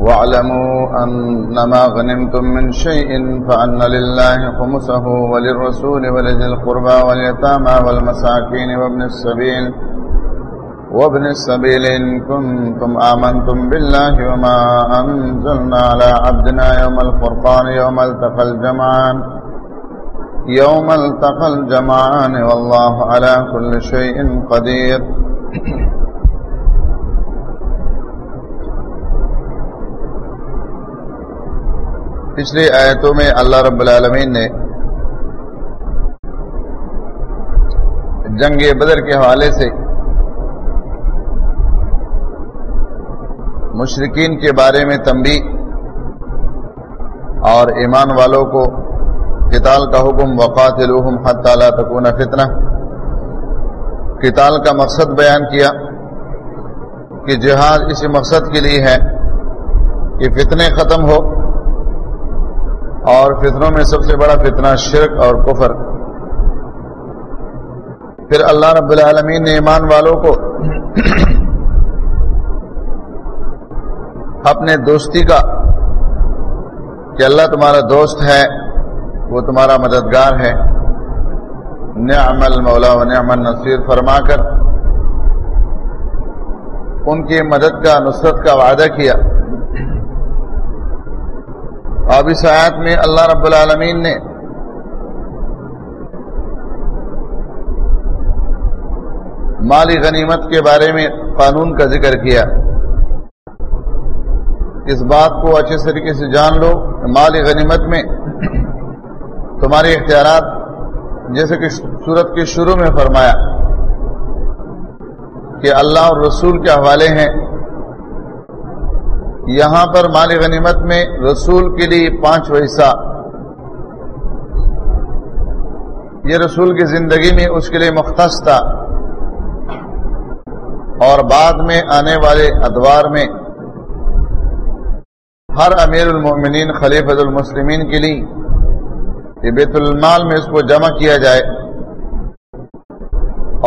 واعلموا أنما غنمتم من شيء فأن لله خمسه وللرسول ولذي القربى واليتامى والمساكين وابن السبيل وابن السبيل إن كنتم آمنتم بالله وما أنزلنا على عبدنا يوم الفرقان يوم التقى الجمعان يوم التقى الجمعان والله على كل شيء قدير پچھلی آیتوں میں اللہ رب العالمین نے جنگ بدر کے حوالے سے مشرقین کے بارے میں تمبی اور ایمان والوں کو کتال کا حکم وقات الحم حد تعالیٰ تکون فتنہ کتال کا مقصد بیان کیا کہ جہاد اسی مقصد کے لیے ہے کہ فتنے ختم ہو اور فتنوں میں سب سے بڑا فتنہ شرک اور کفر۔ پھر اللہ رب العالمین نے ایمان والوں کو اپنے دوستی کا کہ اللہ تمہارا دوست ہے، وہ تمہارا مددگار ہے۔ نعم المولا و نعم النصیر فرما کر ان کی مدد کا، نصرت کا وعدہ کیا۔ اب اس آیت میں اللہ رب العالمین نے مالی غنیمت کے بارے میں قانون کا ذکر کیا۔ اس بات کو اچھے طریقے سے جان لو مالی غنیمت میں تمہارے اختیارات، جیسے کہ صورت کے شروع میں فرمایا کہ اللہ اور رسول کے حوالے ہیں۔ یہاں پر مال غنیمت میں رسول کے لیے پانچ ویسا۔ یہ رسول کی زندگی میں اس کے لیے مختص تھا۔ اور بعد میں آنے والے ادوار میں ہر امیر المومنین خلیفۃ المسلمین کے لیے یہ بیت المال میں اس کو جمع کیا جائے۔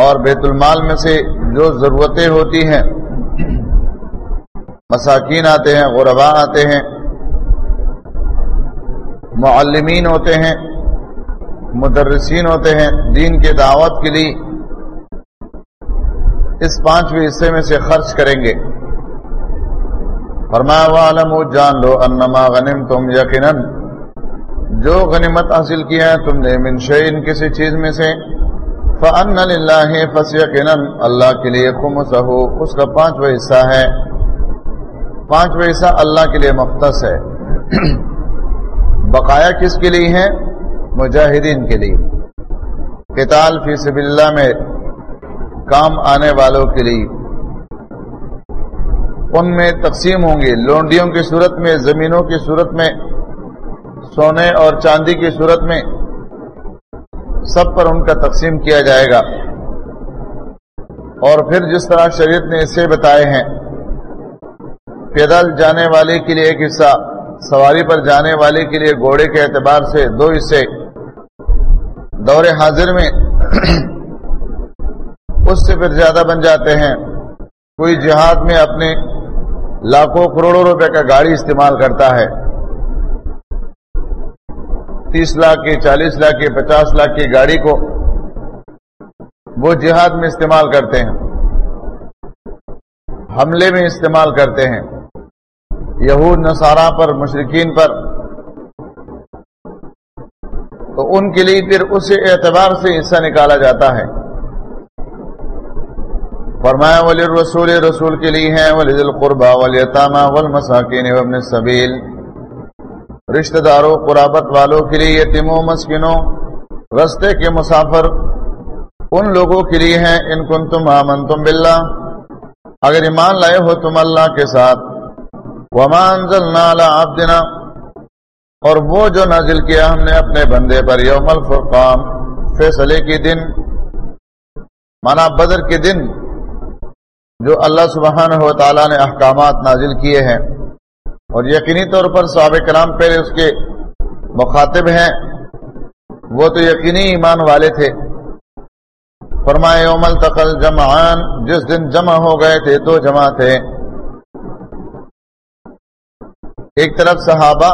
اور بیت المال میں سے جو ضرورتیں ہوتی ہیں مساکین آتے ہیں غربا آتے ہیں، معلمین ہوتے ہیں، مدرسین ہوتے ہیں دین کے دعوت کے لیے۔ اس پانچویں حصے میں سے خرچ کریں گے۔ فرمایا عالم جان لو انما غنم تم یقیناً۔ جو غنیمت حاصل کیا ہے، تم نے منشین کسی چیز میں سے۔ فن اللہ فس یقیناً اللہ کے لیے خم اس کا پانچواں حصہ ہے۔ پانچ پیسہ اللہ کے لیے مختص ہے۔ بقایا کس کے لیے ہے مجاہدین کے لیے۔ قتال فی سب اللہ میں کام آنے والوں کے لیے۔ ان میں تقسیم ہوں گے۔ لونڈیوں کی صورت میں، زمینوں کی صورت میں، سونے اور چاندی کی صورت میں۔ سب پر ان کا تقسیم کیا جائے گا۔ اور پھر جس طرح شریعت نے اسے بتائے ہیں پیدل جانے والے کے لیے ایک حصہ، سواری پر جانے والے کے لیے گھوڑے کے اعتبار سے دو حصے۔ دور حاضر میں اس سے پھر زیادہ بن جاتے ہیں۔ کوئی جہاد میں اپنے لاکھوں کروڑوں روپے کا گاڑی استعمال کرتا ہے۔ تیس لاکھ کی، چالیس لاکھ کی، پچاس لاکھ کی گاڑی کو وہ جہاد میں استعمال کرتے ہیں۔ حملے میں استعمال کرتے ہیں۔ یہود نصارہ پر مشرقین پر۔ تو ان کے لیے پھر اس اعتبار سے حصہ نکالا جاتا ہے۔ فرمایا ولی رسول رسول کے لیے ہیں۔ ولی القربا ولیطامہ والمساکین وابن سبیل رشتہ داروں، قرابت والوں کے لیے، یتیموں مسکنوں رستے کے مسافر، ان لوگوں کے لیے ہیں۔ ان کن تم آمن تم بلّہ اگر ایمان لائے ہو تم اللہ کے ساتھ۔ عبدنا اور وہ جو نازل کیا ہم نے اپنے بندے پر یوم الفرقان، فیصلے کے دن مانا بدر کے دن، جو اللہ سبحانہ و تعالیٰ نے احکامات نازل کیے ہیں۔ اور یقینی طور پر صحابہ کرام پہلے اس کے مخاطب ہیں، وہ تو یقینی ایمان والے تھے۔ فرمائے یوم التقل جمعان، جس دن جمع ہو گئے تھے، دو جمع تھے۔ ایک طرف صحابہ،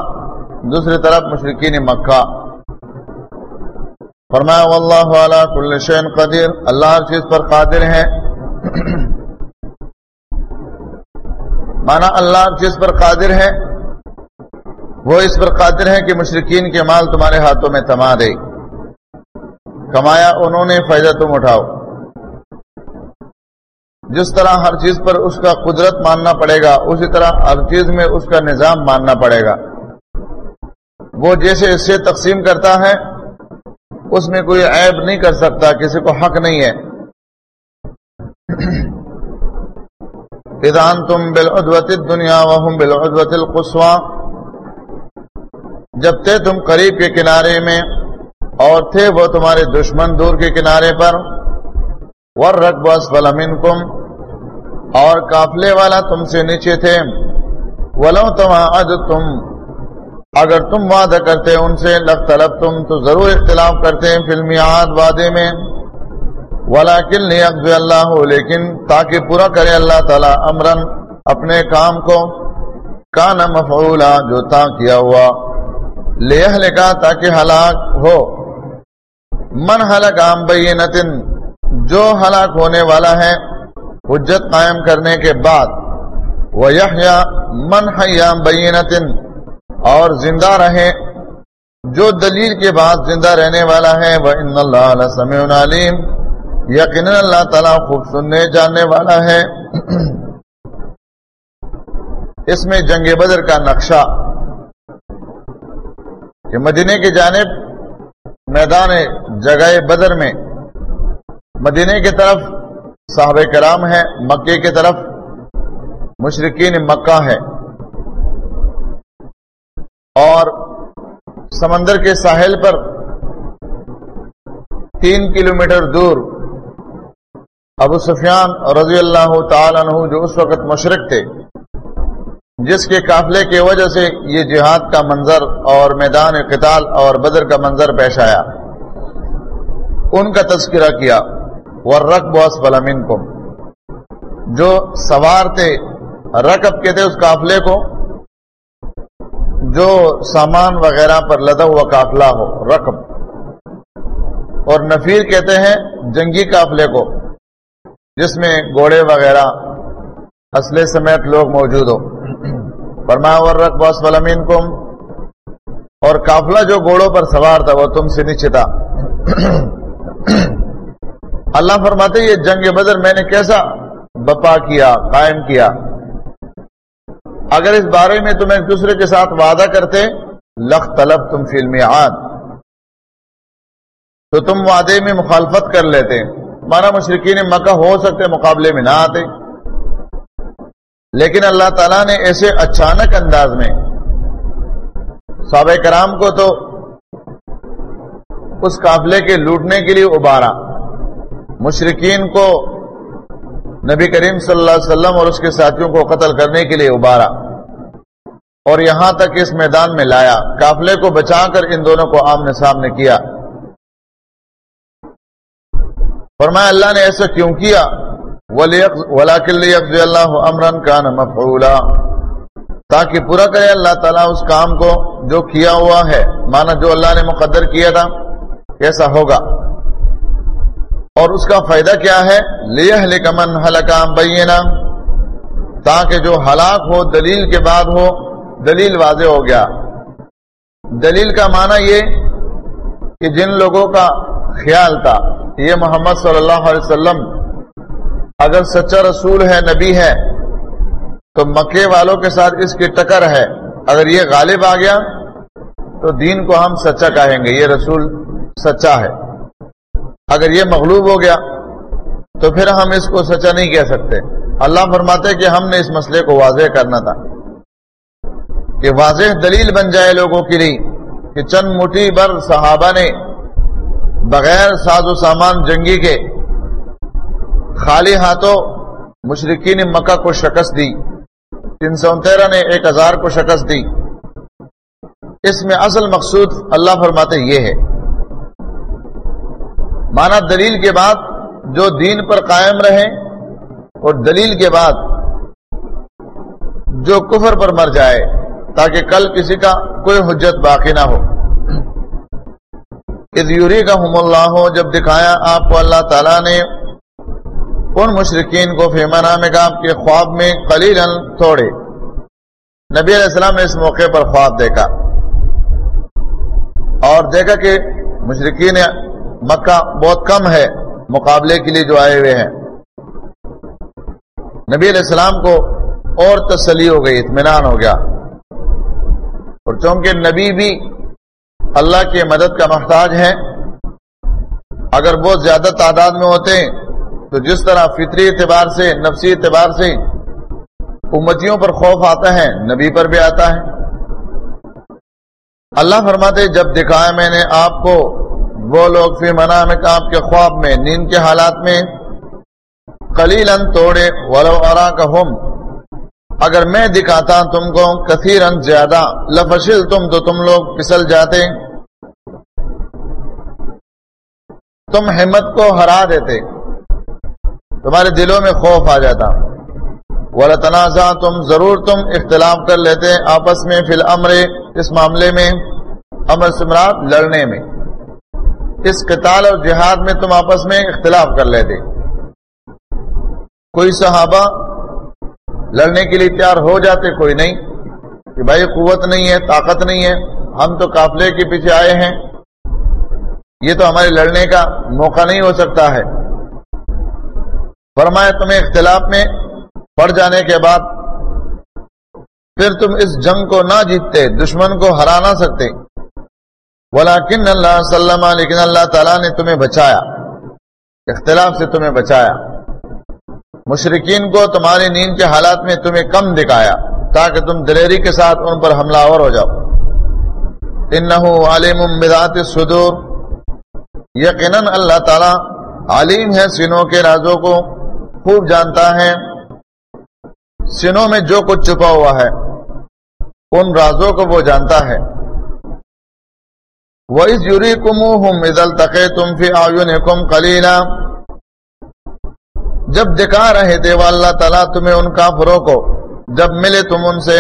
دوسری طرف مشرقین مکہ۔ فرمایا، واللہ علی کل شین قدیر۔ اللہ ہر چیز پر قادر ہے مانا اللہ ہر چیز پر قادر ہے وہ اس پر قادر ہے کہ مشرقین کے مال تمہارے ہاتھوں میں تما دے۔ کمایا، انہوں نے، فائدہ تم اٹھاؤ۔ جس طرح ہر چیز پر اس کا قدرت ماننا پڑے گا، اسی طرح ہر چیز میں اس کا نظام ماننا پڑے گا۔ وہ جیسے اس سے تقسیم کرتا ہے، اس میں کوئی عیب نہیں کر سکتا، کسی کو حق نہیں ہے۔ ادان تم بالعدوت دنیا وهم بالعدوت القصوا جب تھے تم قریب کے کنارے میں اور تھے وہ تمہارے دشمن دور کے کنارے پر۔ ور رقب اسفل کم اور قافلے والا تم سے نیچے تھے۔ ولو تم تم اگر تم وعدہ کرتے ان سے لگ طلب تم تو ضرور اختلاف کرتے ہیں فلمی آد وعدے میں۔ ولا کل اللہ ہو لیکن تاکہ پورا کرے اللہ تعالی امرن اپنے کام کو۔ کانا مفعولا، جو تا کیا ہوا۔ لے لکھا تاکہ ہلاک ہو۔ من ہلاک عام بینتن جو ہلاک ہونے والا ہے، حجت قائم کرنے کے بعد وہ من حیام بینتن اور زندہ رہے۔ جو دلیل کے بعد زندہ رہنے والا ہے وہ ان اللہ سمیع علیم یقین اللہ تعالیٰ خوب سننے، جاننے والا ہے۔ اس میں جنگ بدر کا نقشہ۔ کہ مدینے کی جانب میدان جگہ بدر میں مدینے کی طرف صحابہ کرام ہے مکے کی طرف مشرقین مکہ ہے اور سمندر کے ساحل پر تین کلومیٹر دور ابو سفیان رضی اللہ تعالی عنہ جو اس وقت مشرق تھے، جس کے قافلے کی وجہ سے یہ جہاد کا منظر اور میدان قتال اور بدر کا منظر پیش آیا۔ ان کا تذکرہ کیا۔ رقب فلامین کو جو سوار تھے رقب کہتے اس قافلے کو، جو سامان وغیرہ پر لدا ہوا قافلہ ہو رقب اور نفیر کہتے ہیں، جنگی قافلے کو، جس میں گھوڑے وغیرہ اسلحے سمیت لوگ موجود ہو فرمایا، ورق باس فلمین کم اور قافلہ جو گھوڑوں پر سوار تھا، وہ تم سے نیچے تھا۔ اللہ فرماتے یہ جنگ بدر میں نے کیسا بپا کیا، قائم کیا۔ اگر اس بارے میں تم ایک دوسرے کے ساتھ وعدہ کرتے لخ طلب تم فلم تو تم وعدے میں مخالفت کر لیتے۔ مانا مشرقین مکہ ہو سکتے، مقابلے میں نہ آتے۔ لیکن اللہ تعالیٰ نے ایسے اچانک انداز میں صحابہ کرام کو تو اس قافلے کے لوٹنے کے لیے ابارا مشرقین کو نبی کریم صلی اللہ علیہ وسلم اور اس کے ساتھیوں کو قتل کرنے کے لیے ابارا اور یہاں تک اس میدان میں لایا قافلے کو بچا کر ان دونوں کو آمنے سامنے کیا فرمایا اللہ نے ایسا کیوں کیا؟ اللہ امرن کا مفعولا۔ تاکہ پورا کرے اللہ تعالیٰ اس کام کو جو کیا ہوا ہے، مانا جو اللہ نے مقدر کیا تھا، کیسا ہوگا؟ اور اس کا فائدہ کیا ہے؟ لیہ من حلقام بینا تاکہ جو ہلاک ہو، دلیل کے بعد ہو، دلیل واضح ہو گیا۔ دلیل کا معنی یہ کہ جن لوگوں کا خیال تھا، یہ محمد صلی اللہ علیہ وسلم، اگر سچا رسول ہے، نبی ہے، تو مکے والوں کے ساتھ اس کی ٹکر ہے۔ اگر یہ غالب آ گیا، تو دین کو ہم سچا کہیں گے، یہ رسول سچا ہے۔ اگر یہ مغلوب ہو گیا، تو پھر ہم اس کو سچا نہیں کہہ سکتے۔ اللہ فرماتے کہ ہم نے اس مسئلے کو واضح کرنا تھا۔ کہ واضح دلیل بن جائے لوگوں کے لیے کہ چند مٹھی بر صحابہ نے بغیر ساز و سامان جنگی کے خالی ہاتھوں مشرقین مکہ کو شکست دی۔ تین سو تیرہ نے ایک ہزار کو شکست دی۔ اس میں اصل مقصود اللہ فرماتے یہ ہے۔ مانا دلیل کے بعد جو دین پر قائم رہے اور دلیل کے بعد جو کفر پر مر جائے تاکہ کل کسی کا کوئی حجت باقی نہ ہو۔ اس یوری کا ہم اللہ ہو جب دکھایا آپ کو اللہ تعالیٰ نے ان مشرقین کو فیمانہ میں آپ کے خواب میں قلیل تھوڑے۔ نبی علیہ السلام نے اس موقع پر خواب دیکھا اور دیکھا کہ مشرقین مکہ بہت کم ہے مقابلے کے لیے جو آئے ہوئے ہیں۔ نبی علیہ السلام کو اور تسلی ہو گئی، اطمینان ہو گیا۔ اور چونکہ نبی بھی اللہ کی مدد کا محتاج ہے اگر بہت زیادہ تعداد میں ہوتے تو جس طرح فطری اعتبار سے، نفسی اعتبار سے امتیوں پر خوف آتا ہے، نبی پر بھی آتا ہے۔ اللہ فرماتے، جب دکھایا میں نے آپ کو وہ لوگ فی منا میں آپ کے خواب میں نیند کے حالات میں کلیل توڑے، ولو ارا کا اگر میں دکھاتا تم کو کثیر زیادہ، لفشل تم تو تم لوگ پسل جاتے۔ تم ہمت کو ہرا دیتے۔ تمہارے دلوں میں خوف آ جاتا۔ ولا تنازع تم، ضرور تم اختلاف کر لیتے آپس میں فی الامر اس معاملے میں، امر سمراٹ لڑنے میں۔ اس قتال اور جہاد میں تم آپس میں اختلاف کر لیتے۔ کوئی صحابہ لڑنے کے لیے تیار ہو جاتے، کوئی نہیں۔ کہ بھائی قوت نہیں ہے، طاقت نہیں ہے، ہم تو قافلے کے پیچھے آئے ہیں۔ یہ تو ہمارے لڑنے کا موقع نہیں ہو سکتا ہے۔ فرمایا، تمہیں اختلاف میں پڑ جانے کے بعد پھر تم اس جنگ کو نہ جیتتے، دشمن کو ہرا نہ سکتے۔ ولیکن اللہ سلم لیکن اللہ تعالیٰ نے تمہیں بچایا۔ اختلاف سے تمہیں بچایا۔ مشرقین کو تمہاری نیند کے حالات میں تمہیں کم دکھایا، تاکہ تم دلیری کے ساتھ ان پر حملہ اور ہو جاؤ۔ عالم صدور یقیناً اللہ تعالی عالم ہے سنوں کے رازوں کو خوب جانتا ہے۔ سنوں میں جو کچھ چھپا ہوا ہے، ان رازوں کو وہ جانتا ہے۔ وہ اس یوری کم ہوں تقے تم جب دکھا رہے تھے وہ اللہ تعالیٰ تمہیں ان کافروں کو، جب ملے تم ان سے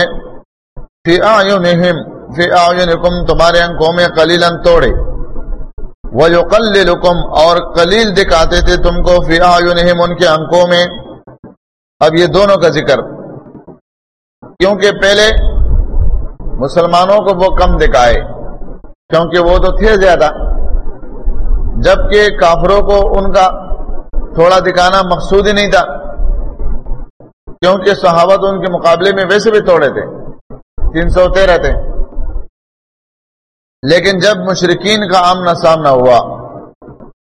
فی آیونہم فی آیونکم تمہارے انکوں میں قلیلا توڑے۔ وَيُقَلِّلُكُمْ، اور قلیل دکھاتے تھے تم کو فی آیونہم ان کے انکوں میں۔ اب یہ دونوں کا ذکر۔ کیونکہ پہلے مسلمانوں کو وہ کم دکھائے۔ کیونکہ وہ تو تھے زیادہ۔ جبکہ کافروں کو ان کا تھوڑا دکھانا مقصود ہی نہیں تھا۔ کیونکہ صحابت ان کے مقابلے میں ویسے بھی توڑے تھے۔ تین سو تیرہ تھے۔ لیکن جب مشرقین کا آمنا سامنا ہوا،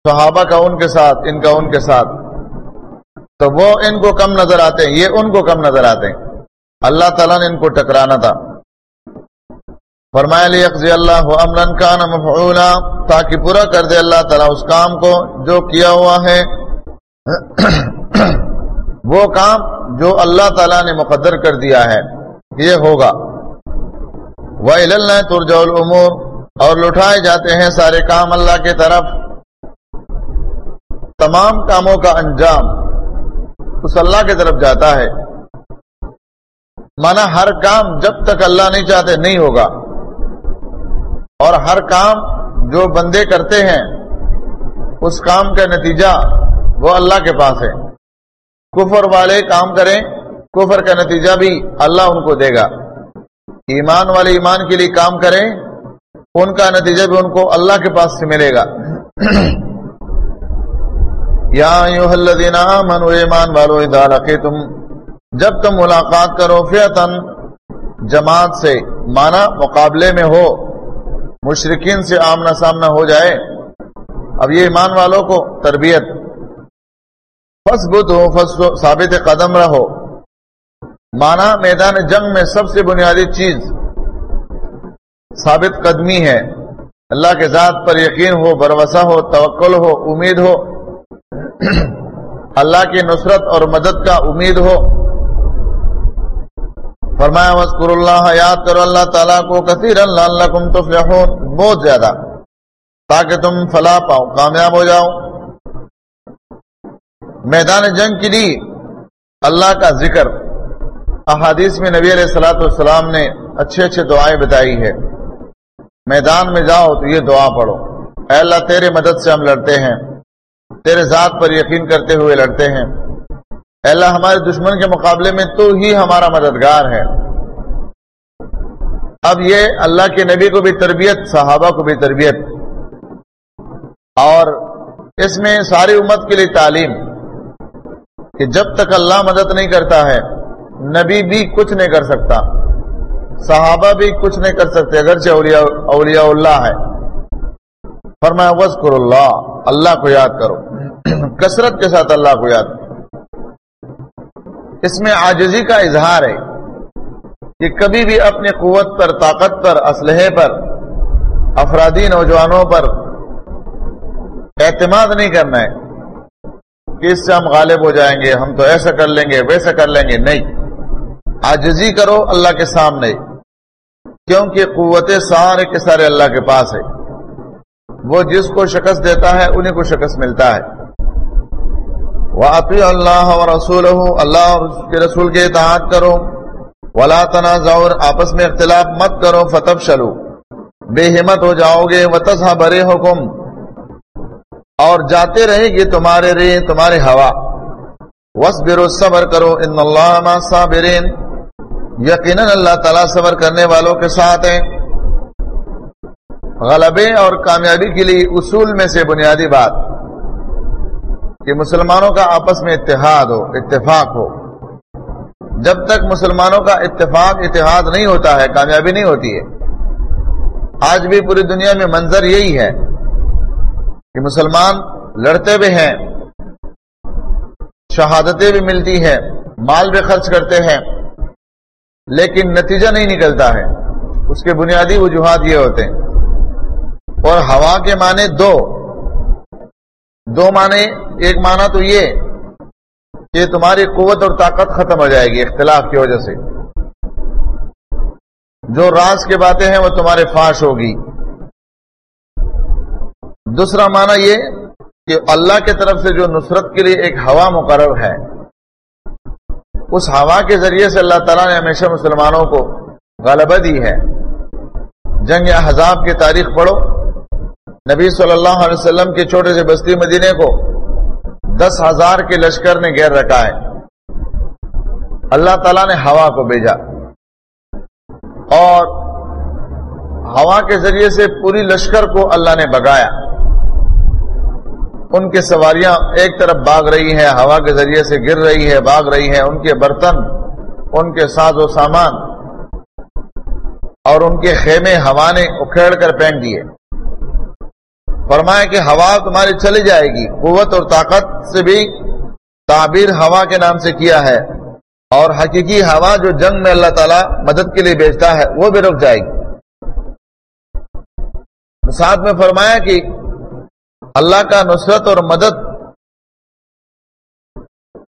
صحابہ کا ان کے ساتھ، ان کا ان کے ساتھ، تو وہ ان کو کم نظر آتے ہیں، یہ ان کو کم نظر آتے ہیں۔ اللہ تعالیٰ نے ان کو ٹکرانا تھا۔ فرمایا لی اللہ امرن کا مفعولا، تاکہ پورا کر دے اللہ تعالیٰ اس کام کو جو کیا ہوا ہے۔ وہ کام جو اللہ تعالی نے مقدر کر دیا ہے۔ یہ ہوگا۔ وہ ترجع العمور اور لٹھائے جاتے ہیں سارے کام اللہ کی طرف۔ تمام کاموں کا انجام اس اللہ کی طرف جاتا ہے۔ مانا ہر کام جب تک اللہ نہیں چاہتے نہیں ہوگا۔ اور ہر کام جو بندے کرتے ہیں، اس کام کا نتیجہ وہ اللہ کے پاس ہے۔ کفر والے کام کریں، کفر کا نتیجہ بھی اللہ ان کو دے گا۔ ایمان والے ایمان کے لیے کام کریں، ان کا نتیجہ بھی ان کو اللہ کے پاس سے ملے گا۔ یا منو ایمان والو تم جب تم ملاقات کرو، فیتن، جماعت سے مانا مقابلے میں ہو۔ مشرقین سے آمنا سامنا ہو جائے۔ اب یہ ایمان والوں کو تربیت۔ ہو ثابت قدم رہو۔ مانا میدان جنگ میں سب سے بنیادی چیز ثابت قدمی ہے۔ اللہ کے ذات پر یقین ہو بروسا ہو، توکل ہو، امید ہو۔ اللہ کی نصرت اور مدد کا امید ہو۔ فرمایا وسکر اللہ، یاد کرو اللہ تعالیٰ کو کثیر اللہ اللہ کم تو بہت زیادہ، تاکہ تم فلاح پاؤ، کامیاب ہو جاؤ. میدان جنگ کے لیے اللہ کا ذکر. احادیث میں نبی علیہ السلاۃ والسلام نے اچھے اچھے دعائیں بتائی ہے میدان میں جاؤ تو یہ دعا پڑھو. اے اللہ، تیرے مدد سے ہم لڑتے ہیں. تیرے ذات پر یقین کرتے ہوئے لڑتے ہیں. اللہ ہمارے دشمن کے مقابلے میں تو ہی ہمارا مددگار ہے۔ اب یہ اللہ کے نبی کو بھی تربیت، صحابہ کو بھی تربیت۔ اور اس میں ساری امت کے لیے تعلیم کہ جب تک اللہ مدد نہیں کرتا ہے، نبی بھی کچھ نہیں کر سکتا، صحابہ بھی کچھ نہیں کر سکتے، اگرچہ اولیاء اولیاء اللہ ہے فرمایا وزقر اللہ اللہ کو یاد کرو۔ کثرت کے ساتھ اللہ کو یاد۔ کرو اس میں آجزی کا اظہار ہے کہ کبھی بھی اپنی قوت پر، طاقت پر، اسلحے پر، افرادی نوجوانوں پر اعتماد نہیں کرنا ہے کہ اس سے ہم غالب ہو جائیں گے، ہم تو ایسا کر لیں گے، ویسا کر لیں گے۔ نہیں۔ آجزی کرو اللہ کے سامنے، کیونکہ قوت سارے کے سارے اللہ کے پاس ہے۔ وہ جس کو شکست دیتا ہے، انہیں کو شکست ملتا ہے۔ واقعی اللہ اور رسول اللہ اور کے رسول کے اطاعت کرو۔ ولا تنازع آپس میں اختلاف مت کرو فتب شلو بے ہمت ہو جاؤ گے وتصا برے حکم اور جاتے رہے گی تمہارے رے تمہارے ہوا۔ وس صبر کرو۔ ان اللہ صابرین یقیناً اللہ تعالیٰ صبر کرنے والوں کے ساتھ ہیں۔ غلبے اور کامیابی کے لیے اصول میں سے بنیادی بات۔ کہ مسلمانوں کا آپس میں اتحاد ہو، اتفاق ہو۔ جب تک مسلمانوں کا اتفاق، اتحاد نہیں ہوتا ہے، کامیابی نہیں ہوتی ہے۔ آج بھی پوری دنیا میں منظر یہی ہے کہ مسلمان لڑتے بھی ہیں، شہادتیں بھی ملتی ہیں، مال بھی خرچ کرتے ہیں، لیکن نتیجہ نہیں نکلتا ہے۔ اس کے بنیادی وجوہات یہ ہوتے ہیں۔ اور ہوا کے معنی دو۔ دو معنی ایک معنی تو یہ کہ تمہاری قوت اور طاقت ختم ہو جائے گی اختلاف کی وجہ سے۔ جو راز کے باتیں ہیں وہ تمہارے فاش ہوگی۔ دوسرا معنی یہ کہ اللہ کی طرف سے جو نصرت کے لیے ایک ہوا مقرر ہے، اس ہوا کے ذریعے سے اللہ تعالیٰ نے ہمیشہ مسلمانوں کو غلبہ دی ہے۔ جنگ حزاب کی تاریخ پڑھو۔ نبی صلی اللہ علیہ وسلم کے چھوٹے سے بستی مدینے کو دس ہزار کے لشکر نے گیر رکھا ہے۔ اللہ تعالیٰ نے ہوا کو بھیجا۔ اور ہوا کے ذریعے سے پوری لشکر کو اللہ نے بگایا۔ ان کی سواریاں ایک طرف بھاگ رہی ہیں، ہوا کے ذریعے سے گر رہی ہے بھاگ رہی ہیں۔ ان کے برتن، ان کے ساز و سامان اور ان کے خیمے ہوا نے اکھیڑ کر پھینک دیے۔ فرمایا کہ ہوا تمہاری چلی جائے گی، قوت اور طاقت سے بھی تعبیر ہوا کے نام سے کیا ہے۔ اور حقیقی ہوا جو جنگ میں اللہ تعالی مدد کے لیے بیچتا ہے، وہ بھی رک جائے گی۔ ساتھ میں فرمایا کہ اللہ کا نصرت اور مدد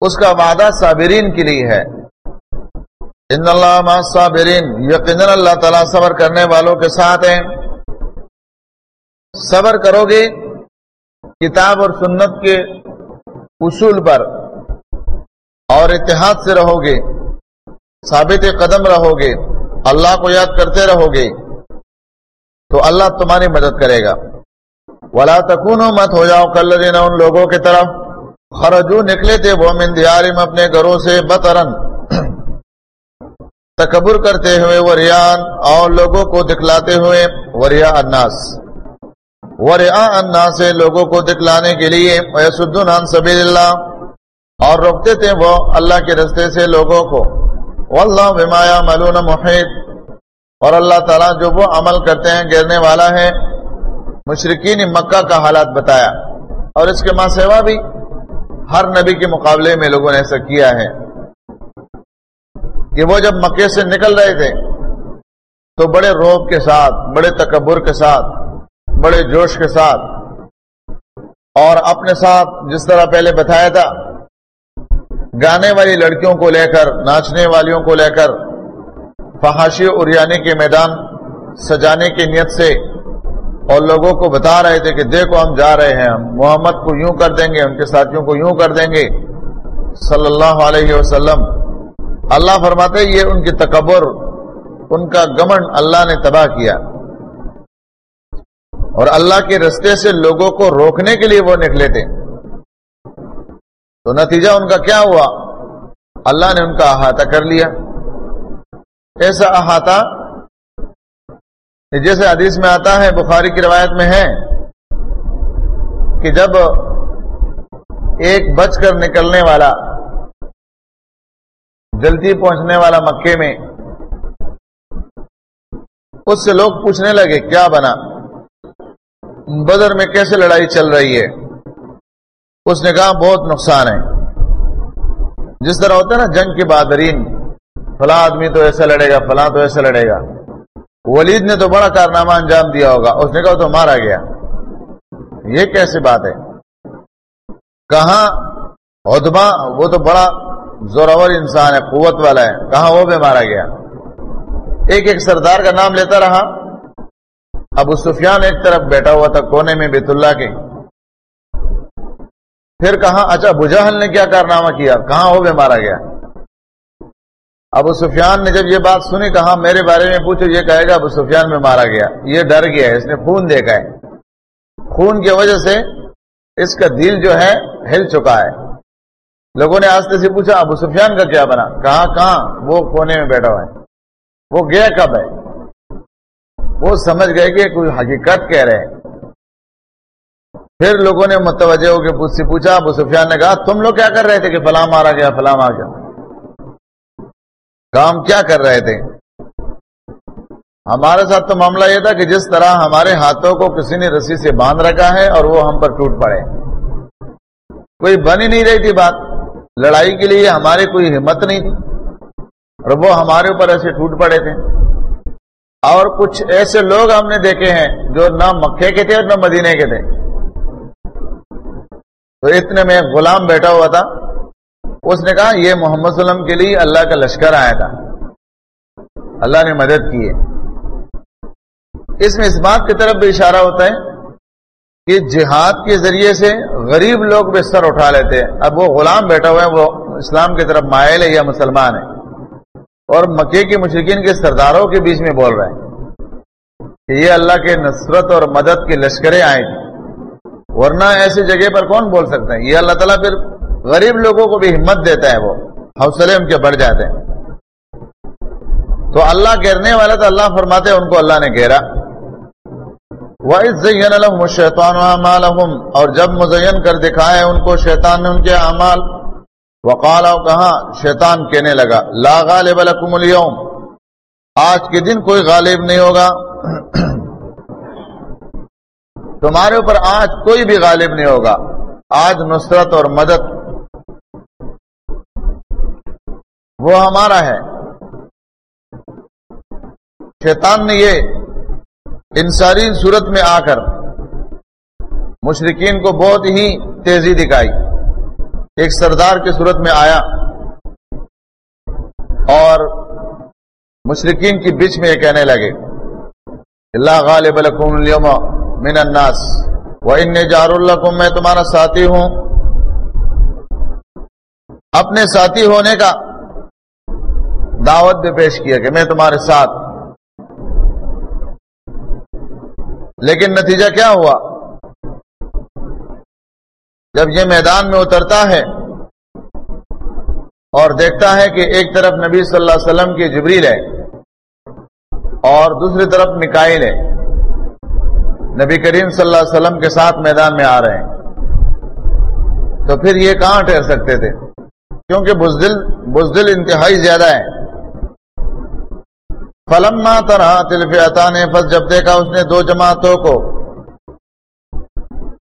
اس کا وعدہ صابرین کے لیے ہے۔ ان اللہ صابرین یقیناً اللہ تعالیٰ صبر کرنے والوں کے ساتھ ہیں۔ صبر کرو گے، کتاب اور سنت کے اصول پر اور اتحاد سے رہو گے، ثابت قدم رہو گے، اللہ کو یاد کرتے رہو گے، تو اللہ تمہاری مدد کرے گا۔ ولا تکون مت، ہو جاؤ کل دینا ان لوگوں کی طرف۔ خرجو، نکلے تھے وہ من دیارم اپنے گھروں سے بطرن تکبر کرتے ہوئے، وریان، اور لوگوں کو دکھلاتے ہوئے وریا اناس وریا سے لوگوں کو دکھلانے کے لیے ویسدن عن سبیل اللہ، اور روکتے تھے وہ اللہ کے رستے سے لوگوں کو۔ واللہ بما یعملون محیط۔ اور اللہ تعالیٰ جو وہ عمل کرتے ہیں، گرنے والا ہے۔ مشرقین مکہ کا حالات بتایا۔ اور اس کے ماں سیوا بھی ہر نبی کے مقابلے میں لوگوں نے ایسا کیا ہے۔ کہ وہ جب مکے سے نکل رہے تھے، تو بڑے روب کے ساتھ، بڑے تکبر کے ساتھ بڑے جوش کے ساتھ اور اپنے ساتھ جس طرح پہلے بتایا تھا، گانے والی لڑکیوں کو لے کر، ناچنے والیوں کو لے کر، فحاشی اریانے کے میدان سجانے کی نیت سے اور لوگوں کو بتا رہے تھے کہ دیکھو ہم جا رہے ہیں، ہم محمد کو یوں کر دیں گے، ان کے ساتھیوں کو یوں کر دیں گے۔ صلی اللہ علیہ وسلم، اللہ فرماتے یہ ان کی تکبر، ان کا گمن اللہ نے تباہ کیا۔ اور اللہ کے رستے سے لوگوں کو روکنے کے لیے وہ نکلے تھے۔ تو نتیجہ ان کا کیا ہوا؟ اللہ نے ان کا احاطہ کر لیا۔ ایسا احاطہ جیسے حدیث میں آتا ہے، بخاری کی روایت میں ہے کہ جب ایک بچ کر نکلنے والا، جلدی پہنچنے والا مکے میں، اس سے لوگ پوچھنے لگے، کیا بنا؟ بدر میں کیسے لڑائی چل رہی ہے؟ اس نے کہا، بہت نقصان ہے۔ جس طرح ہوتا ہے نا، جنگ کے بہادرین، فلاں آدمی تو ایسا لڑے گا، فلاں تو ایسا لڑے گا۔ ولید نے تو بڑا کارنامہ انجام دیا ہوگا، اس نے کہا تو مارا گیا۔ یہ کیسی بات ہے؟ کہاں؟ ادبا وہ تو بڑا زورور انسان ہے، قوت والا ہے۔ کہاں وہ بھی مارا گیا؟ ایک ایک سردار کا نام لیتا رہا۔ ابو سفیان ایک طرف بیٹھا ہوا تھا کونے میں بیت اللہ کے۔ پھر کہاں اچھا بجاہل نے کیا کارنامہ کیا؟ کہاں وہ بھی مارا گیا۔ ابو سفیان نے جب یہ بات سنی، کہا، میرے بارے میں پوچھو، یہ کہے گا، ابو سفیان میں مارا گیا۔ یہ ڈر گیا ہے اس نے خون دیکھا ہے۔ خون کی وجہ سے اس کا دل جو ہے، ہل چکا ہے۔ لوگوں نے آستے سے پوچھا، ابو سفیان کا کیا بنا؟ کہاں کہاں؟ وہ کونے میں بیٹھا ہوا ہے۔ وہ گیا کب ہے؟ وہ سمجھ گئے کہ کوئی حقیقت کہہ رہے ہیں۔ پھر لوگوں نے متوجہ ہو کے پوچھا، ابو سفیان نے کہا، تم لوگ کیا کر رہے تھے کہ فلاں مارا گیا، فلاں مارا گیا؟ کام کیا کر رہے تھے؟ ہمارے ساتھ تو معاملہ یہ تھا کہ جس طرح ہمارے ہاتھوں کو کسی نے رسی سے باندھ رکھا ہے اور وہ ہم پر ٹوٹ پڑے۔ کوئی بن ہی نہیں رہی تھی بات۔ لڑائی کے لیے ہماری کوئی ہمت نہیں تھی اور وہ ہمارے اوپر ایسے ٹوٹ پڑے تھے۔ اور کچھ ایسے لوگ ہم نے دیکھے ہیں جو نہ مکے کے تھے اور نہ مدینے کے تھے۔ تو اتنے میں غلام بیٹھا ہوا تھا۔ اس نے کہا، یہ محمد صلی اللہ علیہ وسلم کے لیے اللہ کا لشکر آیا تھا۔ اللہ نے مدد کی ہے۔ اس میں اس بات کی طرف بھی اشارہ ہوتا ہے کہ جہاد کے ذریعے سے غریب لوگ بھی سر اٹھا لیتے ہیں۔ اب وہ غلام بیٹھا ہوا ہے، وہ اسلام کی طرف مائل ہے یا مسلمان ہے۔ اور مکے کے مشرقین کے سرداروں کے بیچ میں بول رہے ہیں کہ یہ اللہ کے نصرت اور مدد کے لشکریں آئے تھے ورنہ ایسی جگہ پر کون بول سکتے ہیں یہ اللہ تعالیٰ پھر غریب لوگوں کو بھی ہمت دیتا ہے وہ، حوصلے ان کے بڑھ جاتے ہیں۔ تو اللہ گھیرنے والا تو اللہ فرماتے ہیں، ان کو اللہ نے گھیرا۔ شیطان اور جب مزین کر دکھائے ان کو، شیطان نے ان کے اعمال وقال کہاں شیطان کہنے لگا، لا غالب لکم اليوم۔ آج کے دن کوئی غالب نہیں ہوگا۔ تمہارے اوپر آج کوئی بھی غالب نہیں ہوگا۔ آج نصرت اور مدد۔ وہ ہمارا ہے۔ شیطان نے یہ انساری صورت میں آ کر مشرقین کو بہت ہی تیزی دکھائی۔ ایک سردار کی صورت میں آیا اور مشرقین کی بیچ میں یہ کہنے لگے، اللہ غالب اليوم من الناس ان جار القم میں تمہارا ساتھی ہوں۔ اپنے ساتھی ہونے کا دعوت بھی پیش کیا کہ میں تمہارے ساتھ لیکن نتیجہ کیا ہوا؟ جب یہ میدان میں اترتا ہے اور دیکھتا ہے کہ ایک طرف نبی صلی اللہ علیہ وسلم کی جبریل ہے اور دوسری طرف نکائل ہے۔ نبی کریم صلی اللہ علیہ وسلم کے ساتھ میدان میں آ رہے ہیں۔ تو پھر یہ کہاں ٹھہر سکتے تھے؟ کیونکہ بزدل بزدل انتہائی زیادہ ہے۔ فلما طرح تلفیتا نے پس جب دیکھا اس نے دو جماعتوں کو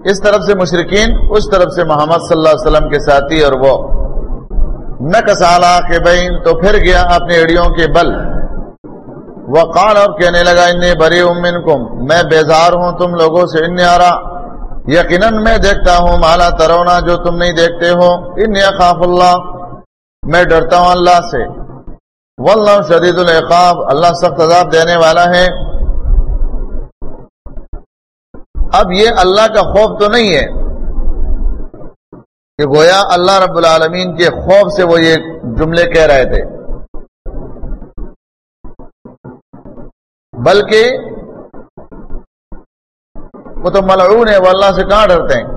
اس طرف سے مشرقین اس طرف سے محمد صلی اللہ علیہ وسلم کے ساتھی اور وہ۔ نہ کسالا کے بہن تو پھر گیا اپنی اڑیوں کے بل۔ وہ اور کہنے لگا ان بری امن کم میں بیزار ہوں تم لوگوں سے ان آرا یقیناً میں دیکھتا ہوں مالا ترونا، جو تم نہیں دیکھتے ہو۔ ان خاف اللہ، میں ڈرتا ہوں اللہ سے۔ واللہ شدید العقاب، اللہ سخت عذاب دینے والا ہے۔ اب یہ اللہ کا خوف تو نہیں ہے کہ گویا اللہ رب العالمین کے خوف سے وہ یہ جملے کہہ رہے تھے۔ بلکہ وہ تو ملعون ہے وہ اللہ سے کہاں ڈرتے ہیں؟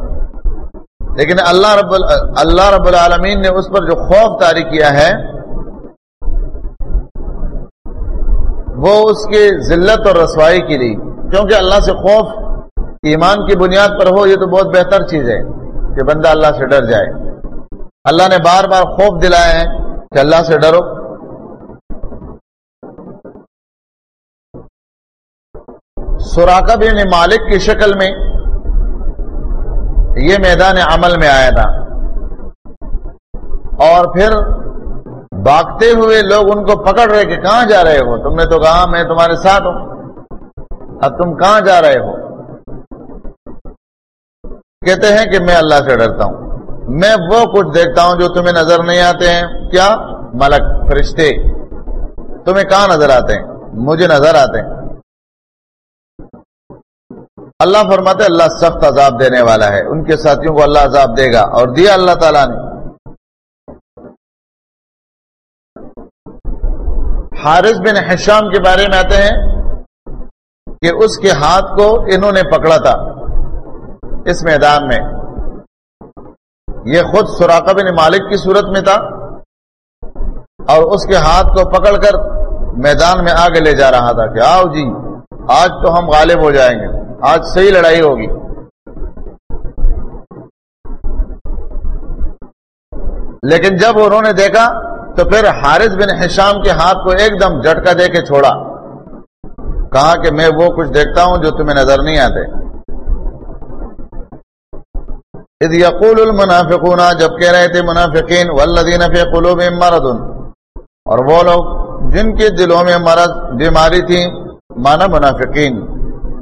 لیکن اللہ رب اللہ رب العالمین نے اس پر جو خوف تاری کیا ہے، وہ اس کی ذلت اور رسوائی کے لیے، کیونکہ اللہ سے خوف ایمان کی بنیاد پر ہو، یہ تو بہت بہتر چیز ہے کہ بندہ اللہ سے ڈر جائے۔ اللہ نے بار بار خوف دلایا ہے کہ اللہ سے ڈرو۔ سوراخا بن مالک کی شکل میں یہ میدان عمل میں آیا تھا۔ اور پھر بھاگتے ہوئے لوگ ان کو پکڑ رہے کہ کہاں جا رہے ہو؟ تم نے تو کہا، میں تمہارے ساتھ ہوں۔ اب تم کہاں جا رہے ہو؟ کہتے ہیں کہ میں اللہ سے ڈرتا ہوں۔ میں وہ کچھ دیکھتا ہوں جو تمہیں نظر نہیں آتے ہیں۔ کیا؟ ملک، فرشتے۔ تمہیں کہاں نظر آتے ہیں؟ مجھے نظر آتے ہیں۔ اللہ فرماتے اللہ سخت عذاب دینے والا ہے۔ ان کے ساتھیوں کو اللہ عذاب دے گا۔ اور دیا اللہ تعالیٰ نے۔ حارث بن حشام کے بارے میں آتے ہیں کہ اس کے ہاتھ کو انہوں نے پکڑا تھا۔ اس میدان میں۔ یہ خود سوراخا بن مالک کی صورت میں تھا اور اس کے ہاتھ کو پکڑ کر میدان میں آگے لے جا رہا تھا کہ آؤ جی آج تو ہم غالب ہو جائیں گے، آج صحیح لڑائی ہوگی۔ لیکن جب انہوں نے دیکھا تو پھر حارث بن حشام کے ہاتھ کو ایک دم جھٹکا دے کے چھوڑا۔ کہا کہ میں وہ کچھ دیکھتا ہوں جو تمہیں نظر نہیں آتے۔ یقول المنافقون، جب کہہ رہے تھے منافقین، والذین فی قلوبہم مرض. اور وہ لوگ جن کے دلوں میں مرض، بیماری تھی، مانا منافقین.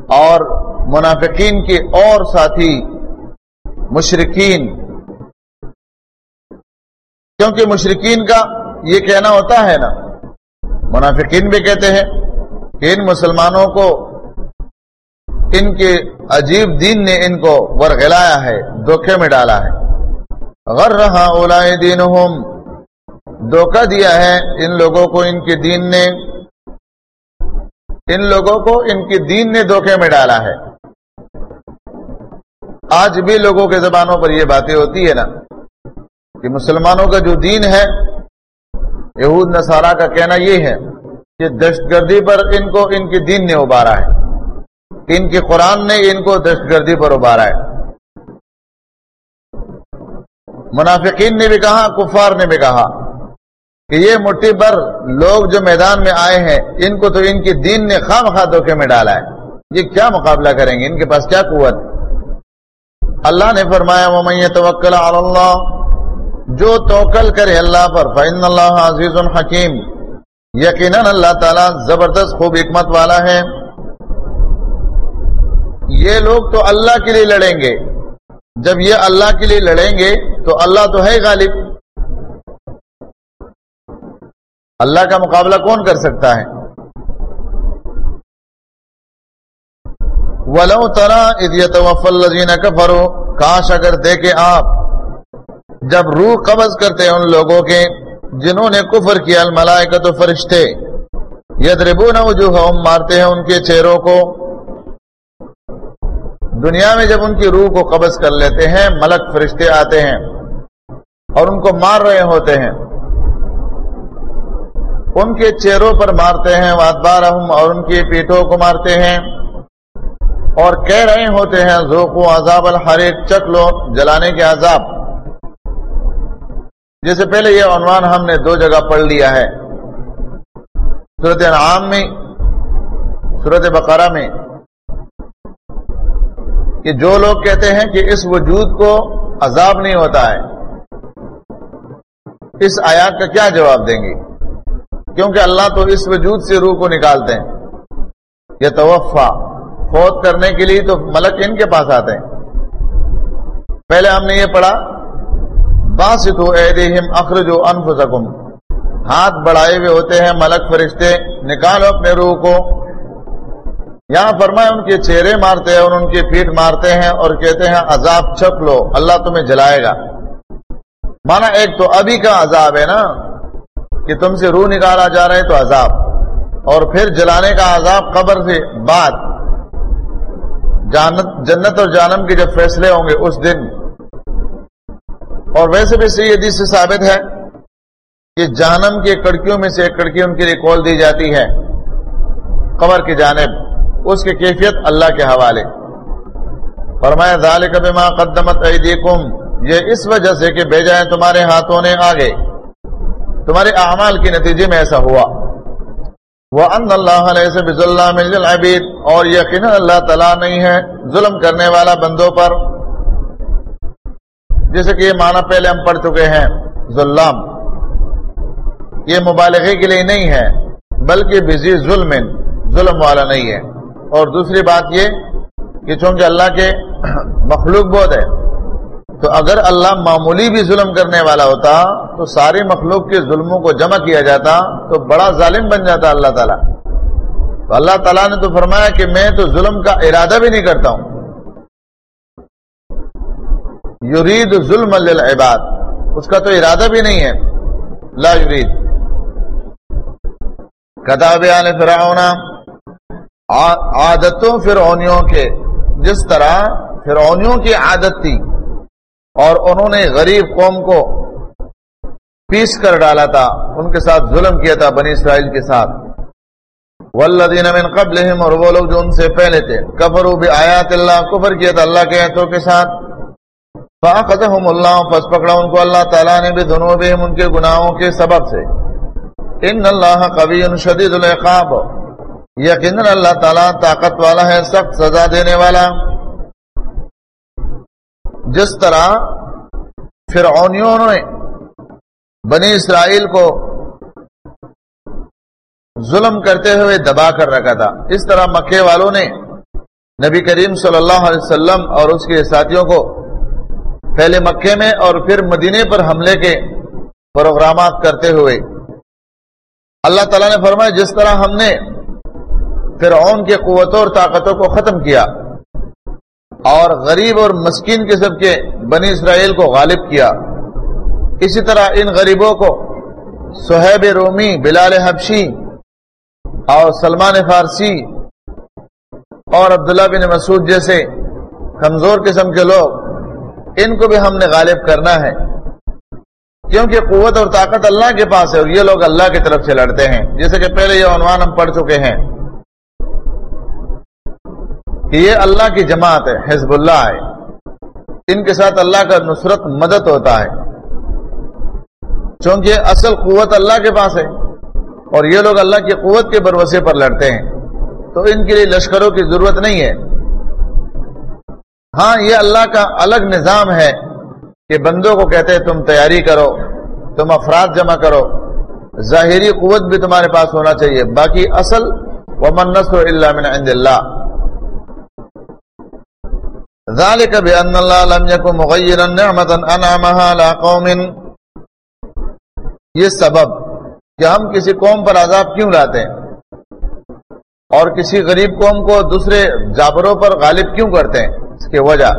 اور منافقین کے اور ساتھی مشرقین کیونکہ مشرقین کا یہ کہنا ہوتا ہے نا، منافقین بھی کہتے ہیں کہ ان مسلمانوں کو ان کے عجیب دین نے ان کو ورگلایا ہے، دھوکے میں ڈالا ہے۔ غر رہا اولا دین دھوکہ دیا ہے ان لوگوں کو، ان کے دین نے، ان لوگوں کو، ان کے دین نے دھوکے میں ڈالا ہے۔ آج بھی لوگوں کے زبانوں پر یہ باتیں ہوتی ہے نا کہ مسلمانوں کا جو دین ہے، یہود نصارہ کا کہنا یہ ہے کہ دہشت گردی پر ان کو، ان کے دین نے ابارا ہے۔ ان کے قرآن نے ان کو دہشت گردی پر ابارا ہے۔ منافقین نے بھی کہا، کفار نے بھی کہا کہ یہ مٹھی پر لوگ جو میدان میں آئے ہیں، ان کو تو ان کے دین نے خام خواہ دھوکے میں ڈالا ہے۔ یہ کیا مقابلہ کریں گے؟ ان کے پاس کیا قوت؟ اللہ نے فرمایا وہ توکل اللہ جو توکل کرے اللہ پر فن اللہ عزیز الحکیم یقیناً اللہ تعالیٰ زبردست خوب حکمت والا ہے۔ یہ لوگ تو اللہ کے لیے لڑیں گے۔ جب یہ اللہ کے لیے لڑیں گے تو اللہ تو ہے غالب۔ اللہ کا مقابلہ کون کر سکتا ہے؟ ولو ترا ادیتین کفرو کاش اگر دیکھے آپ، جب روح قبض کرتے ان لوگوں کے، جنہوں نے کفر کیا الملائکہ تو فرشتے یدربون وجوہم مارتے ہیں ان کے چہروں کو۔ دنیا میں جب ان کی روح کو قبض کر لیتے ہیں، ملک فرشتے آتے ہیں اور ان کو مار رہے ہوتے ہیں۔ ان کے چہروں پر مارتے ہیں، وادبارہم، اور ان کی پیٹھوں کو مارتے ہیں۔ اور کہہ رہے ہوتے ہیں ذوقو عذاب الحریق، چک لو جلانے کے عذاب۔ جیسے پہلے یہ عنوان ہم نے دو جگہ پڑھ لیا ہے۔ صورت انعام میں صورت بقرہ میں کہ جو لوگ کہتے ہیں کہ اس وجود کو عذاب نہیں ہوتا ہے، اس آیات کا کیا جواب دیں گے؟ کیونکہ اللہ تو اس وجود سے روح کو نکالتے ہیں۔ یہ توفا فوت کرنے کے لیے تو ملک ان کے پاس آتے ہیں۔ پہلے ہم نے یہ پڑھا باسط اخرجو انفسکم۔ ہاتھ بڑھائے ہوئے ہوتے ہیں ملک فرشتے، نکالو اپنے روح کو۔ یہاں فرمائے ان کے چہرے مارتے ہیں اور ان کی پیٹ مارتے ہیں اور کہتے ہیں عذاب چھپ لو، اللہ تمہیں جلائے گا۔ مانا ایک تو ابھی کا عذاب ہے نا، کہ تم سے روح نکالا جا رہا ہے تو عذاب۔ اور پھر جلانے کا عذاب قبر سے بعد۔ جانت، جنت اور جانم کے جب فیصلے ہوں گے اس دن۔ اور ویسے بھی صحیح حدیث سے ثابت ہے کہ جہنم کی کڑکیوں میں سے ایک کڑکی ان کے لیے کول دی جاتی ہے قبر کی جانب۔ اس کی کیفیت اللہ کے حوالے۔ فرمایا، ذالک بما قدمت ایدیکم، یہ اس وجہ سے کہ بھیجا ہے تمہارے ہاتھوں نے آگے۔ تمہارے اعمال کے نتیجے میں ایسا ہوا۔ وہ ان اللہ علیہ سے اور یقین اللہ تعالیٰ نہیں ہے ظلم کرنے والا بندوں پر۔ جیسے کہ یہ معنی پہلے ہم پڑھ چکے ہیں ظلم یہ مبالغے کے لیے نہیں ہے، بلکہ بزی ظلم ظلم والا نہیں ہے۔ اور دوسری بات یہ کہ چونکہ اللہ کے مخلوق بہت ہے تو اگر اللہ معمولی بھی ظلم کرنے والا ہوتا، تو ساری مخلوق کے ظلموں کو جمع کیا جاتا، تو بڑا ظالم بن جاتا اللہ تعالیٰ۔ تو اللہ تعالیٰ نے تو فرمایا کہ میں تو ظلم کا ارادہ بھی نہیں کرتا ہوں۔ یرید ظلم للعباد، اس کا تو ارادہ بھی نہیں ہے۔ لا یرید۔ کتاب فرعون عادتوں فرعونیوں کے، جس طرح فرعونیوں کی عادت تھی، اور انہوں نے غریب قوم کو پیس کر ڈالا تھا، ان کے ساتھ ظلم کیا تھا بنی اسرائیل کے ساتھ۔ والذین من قبلہم اور وہ لوگ جو ان سے پہلے تھے کفروا بآیات اللہ کفر کیا تھا اللہ کے آیتوں کے ساتھ۔ فاخذهم اللہ پس پکڑا ان کو اللہ تعالی نے بذنوبہم ان کے گناہوں کے سبب سے۔ ان اللہ قوی شدید العقاب یقین اللہ تعالیٰ طاقت والا ہے، سخت سزا دینے والا۔ جس طرح فرعونیوں نے بنی اسرائیل کو ظلم کرتے ہوئے دبا کر رکھا تھا، اس طرح مکے والوں نے نبی کریم صلی اللہ علیہ وسلم اور اس کے ساتھیوں کو پہلے مکے میں اور پھر مدینے پر حملے کے پروگرامات کرتے ہوئے۔ اللہ تعالیٰ نے فرمایا، جس طرح ہم نے فرعون کے قوتوں اور طاقتوں کو ختم کیا اور غریب اور مسکین قسم کے بنی اسرائیل کو غالب کیا۔ اسی طرح ان غریبوں کو سہیب رومی، بلال حبشی اور سلمان فارسی اور عبداللہ بن مسعود جیسے کمزور قسم کے لوگ، ان کو بھی ہم نے غالب کرنا ہے۔ کیونکہ قوت اور طاقت اللہ کے پاس ہے اور یہ لوگ اللہ کی طرف سے لڑتے ہیں۔ جیسے کہ پہلے یہ عنوان ہم پڑھ چکے ہیں۔ کہ یہ اللہ کی جماعت ہے، حزب اللہ ہے۔ ان کے ساتھ اللہ کا نصرت، مدد ہوتا ہے۔ چونکہ اصل قوت اللہ کے پاس ہے اور یہ لوگ اللہ کی قوت کے بھروسے پر لڑتے ہیں۔ تو ان کے لیے لشکروں کی ضرورت نہیں ہے۔ ہاں یہ اللہ کا الگ نظام ہے کہ بندوں کو کہتے ہیں، تم تیاری کرو، تم افراد جمع کرو۔ ظاہری قوت بھی تمہارے پاس ہونا چاہیے۔ باقی اصل، ومن نصر اللہ من عند اللہ ذالک بان اللہ لم يكن مغیرا نعمتا انعمها على قوم. یہ سبب کہ ہم کسی قوم پر عذاب کیوں لاتے ہیں؟ اور کسی غریب قوم کو دوسرے جابروں پر غالب کیوں کرتے ہیں؟ اس کی وجہ۔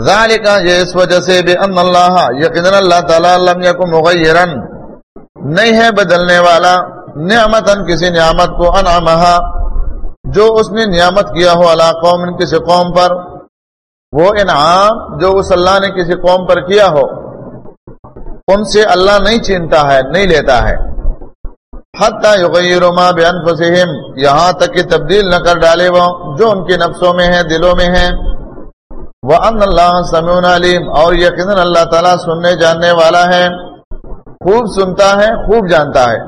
ذالک یہ اس وجہ سے بے ان اللہ یقین اللہ تعالی لم یکن مغیرا، نہیں ہے بدلنے والا، نعمتا کسی نعمت کو انعمہا۔ جو اس نے نعمت کیا ہو علا قوم کسی قوم پر، وہ انعام جو اس اللہ نے کسی قوم پر کیا ہو، ان سے اللہ نہیں چینتا ہے، نہیں لیتا ہے۔ حتی یغیروا ما بانفسہم، یہاں تک کہ تبدیل نہ کر ڈالے وہ، جو ان کے نفسوں میں ہیں، دلوں میں ہیں۔ وہ ان اللہ سمیون علیم اور یقیناً اللہ تعالیٰ سننے جاننے والا ہے۔ خوب سنتا ہے، خوب جانتا ہے۔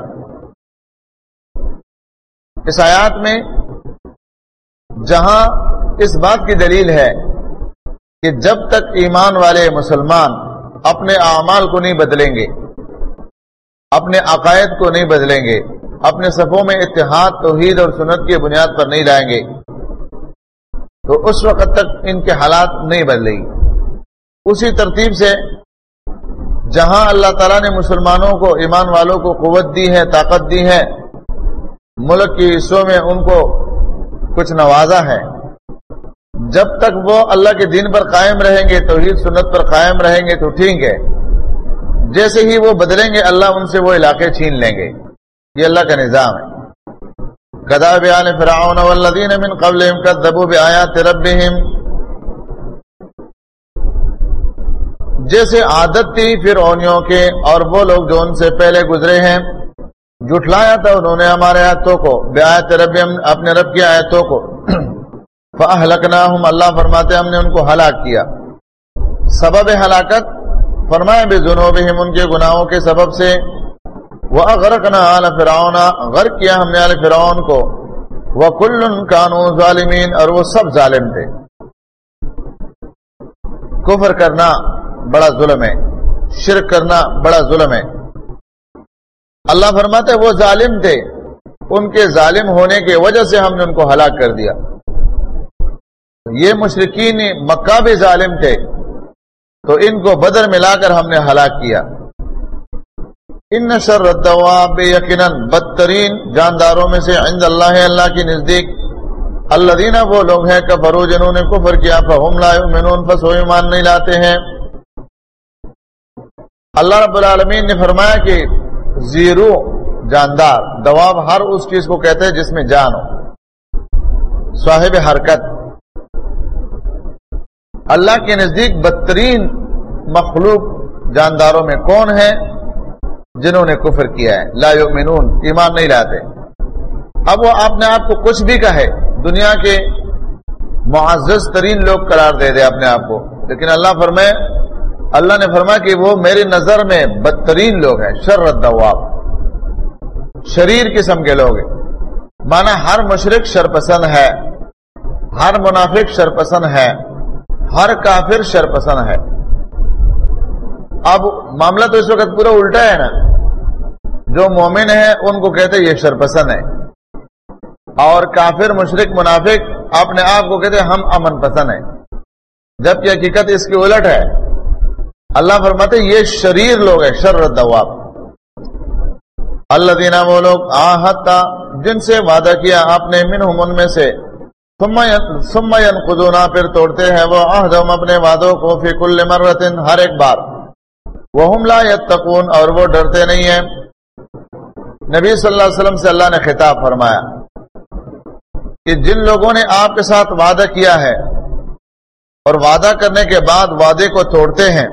اس آیات میں جہاں اس بات کی دلیل ہے کہ جب تک ایمان والے مسلمان اپنے اعمال کو نہیں بدلیں گے، اپنے عقائد کو نہیں بدلیں گے، اپنے صفوں میں اتحاد، توحید اور سنت کی بنیاد پر نہیں لائیں گے، تو اس وقت تک ان کے حالات نہیں بدلے گی۔ اسی ترتیب سے جہاں اللہ تعالیٰ نے مسلمانوں کو، ایمان والوں کو قوت دی ہے، طاقت دی ہے، ملک کے حصوں میں ان کو کچھ نوازا ہے جب تک وہ اللہ کے دین پر قائم رہیں گے، توحید سنت پر قائم رہیں گے تو ٹھیک ہے جیسے ہی وہ بدلیں گے، اللہ ان سے وہ علاقے چھین لیں گے۔ یہ اللہ کا نظام ہے۔ کدا بیال فرعون والذین من قبلهم کذبوا بآیات ربهم جیسے عادت تھی فرعونیوں کے، اور وہ لوگ جو ان سے پہلے گزرے ہیں جھٹلایا تھا انہوں نے ہمارے آیتوں کو بیایت رب اپنے رب کی آیتوں کو۔ فَأَحْلَقْنَاهُمْ اللہ فرماتے ہم نے ان کو ہلاک کیا۔ سبب ہلاکت، فرمائے بے جنوبہم ان کے گناہوں کے سبب سے۔ وَأَغْرَقْنَا آلَ فِرَعَوْنَ، غرق کیا ہم نے آل فرعون کو۔ وَكُلٌّ كَانُوا ظَالِمِينَ، اور وہ سب ظالم تھے۔ کفر کرنا بڑا ظلم ہے، شرک کرنا بڑا ظلم ہے۔ اللہ فرماتے وہ ظالم تھے۔ ان کے ظالم ہونے کی وجہ سے ہم نے ان کو ہلاک کر دیا۔ یہ مشرقین مکہ بھی ظالم تھے۔ تو ان کو بدر ملا کر ہم نے ہلاک کیا۔ ان شر الدواب یقینا بدترین جانداروں میں سے عند اللہ ہے اللہ کی نزدیک۔ اللہ دینا وہ لوگ ہیں کفرو جنہوں نے کفر کیا، فہم لا یؤمنون، پس وہ ایمان نہیں لاتے ہیں۔ اللہ رب العالمین نے فرمایا کہ زیرو، جاندار۔ دواب ہر اس چیز کو کہتے ہیں جس میں جان ہو۔ صاحب حرکت۔ اللہ کے نزدیک بدترین مخلوق جانداروں میں کون ہے جنہوں نے کفر کیا ہے۔ لا یؤمنون، ایمان نہیں لاتے۔ اب وہ اپنے آپ کو کچھ بھی کہے، دنیا کے معزز ترین لوگ قرار دے دے اپنے آپ کو۔ لیکن اللہ فرمائے اللہ نے فرمایا کہ وہ میری نظر میں بدترین لوگ ہیں، شر دواب شریر قسم کے لوگ ہیں۔ مانا ہر مشرق شرپسند ہے، ہر منافق شرپسند ہے، ہر کافر شرپسند ہے۔ اب معاملہ تو اس وقت پورا الٹا ہے نا۔ جو مومن ہے ان کو کہتے یہ شرپسند ہے۔ اور کافر، مشرق، منافق اپنے آپ کو کہتے ہم امن پسند ہیں۔ جبکہ حقیقت اس کی الٹ ہے۔ اللہ فرماتے یہ شریر لوگ ہیں، شر دواب اللہ دینا وہ لوگ آتا جن سے وعدہ کیا، آپ نے من ان میں سے۔ خدونا پھر توڑتے ہیں، وہ آہدم اپنے وعدوں کو فی کل مرتن، ہر ایک بار۔ وہ لا یتقون، اور وہ ڈرتے نہیں ہیں۔ نبی صلی اللہ علیہ وسلم سے اللہ نے خطاب فرمایا کہ جن لوگوں نے آپ کے ساتھ وعدہ کیا ہے اور وعدہ کرنے کے بعد وعدے کو توڑتے ہیں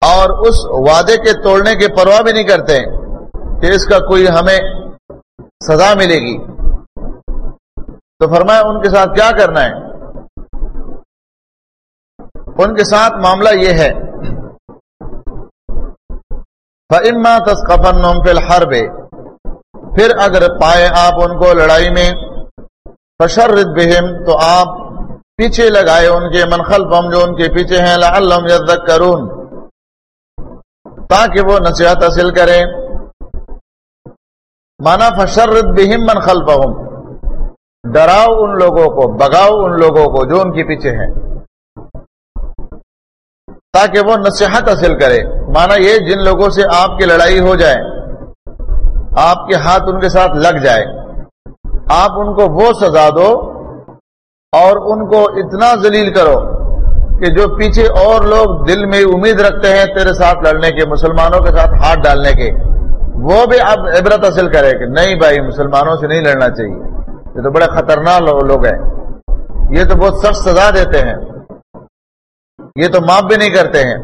اور اس وعدے کے توڑنے کی پرواہ بھی نہیں کرتے کہ اس کا کوئی ہمیں سزا ملے گی۔ تو فرمایا، ان کے ساتھ کیا کرنا ہے؟ ان کے ساتھ معاملہ یہ ہے۔ فَإِمَّا تَسْقَفَنُّمْ فِي الْحَرْبِ۔ پھر اگر پائے آپ ان کو لڑائی میں، فشرد بہم تو آپ پیچھے لگائے ان کے منخل پم جو ان کے پیچھے ہیں لعلم یذکرون تاکہ وہ نصیحت حاصل کریں۔ مانا فشرد بہم منخل پہم ڈراؤ ان لوگوں کو بگاؤ ان لوگوں کو جو ان کے پیچھے ہیں۔ تاکہ وہ نصیحت حاصل کرے مانا یہ جن لوگوں سے آپ کی لڑائی ہو جائے، آپ کے ہاتھ ان کے ساتھ لگ جائے، آپ ان کو وہ سزا دو اور ان کو اتنا ذلیل کرو۔ کہ جو پیچھے اور لوگ دل میں امید رکھتے ہیں تیرے ساتھ لڑنے کے، مسلمانوں کے ساتھ ہاتھ ڈالنے کے، وہ بھی اب عبرت حاصل کرے کہ نہیں بھائی، مسلمانوں سے نہیں لڑنا چاہیے۔ یہ تو بڑے خطرناک لوگ ہیں۔ یہ تو بہت سخت سزا دیتے ہیں۔ یہ تو معاف بھی نہیں کرتے ہیں۔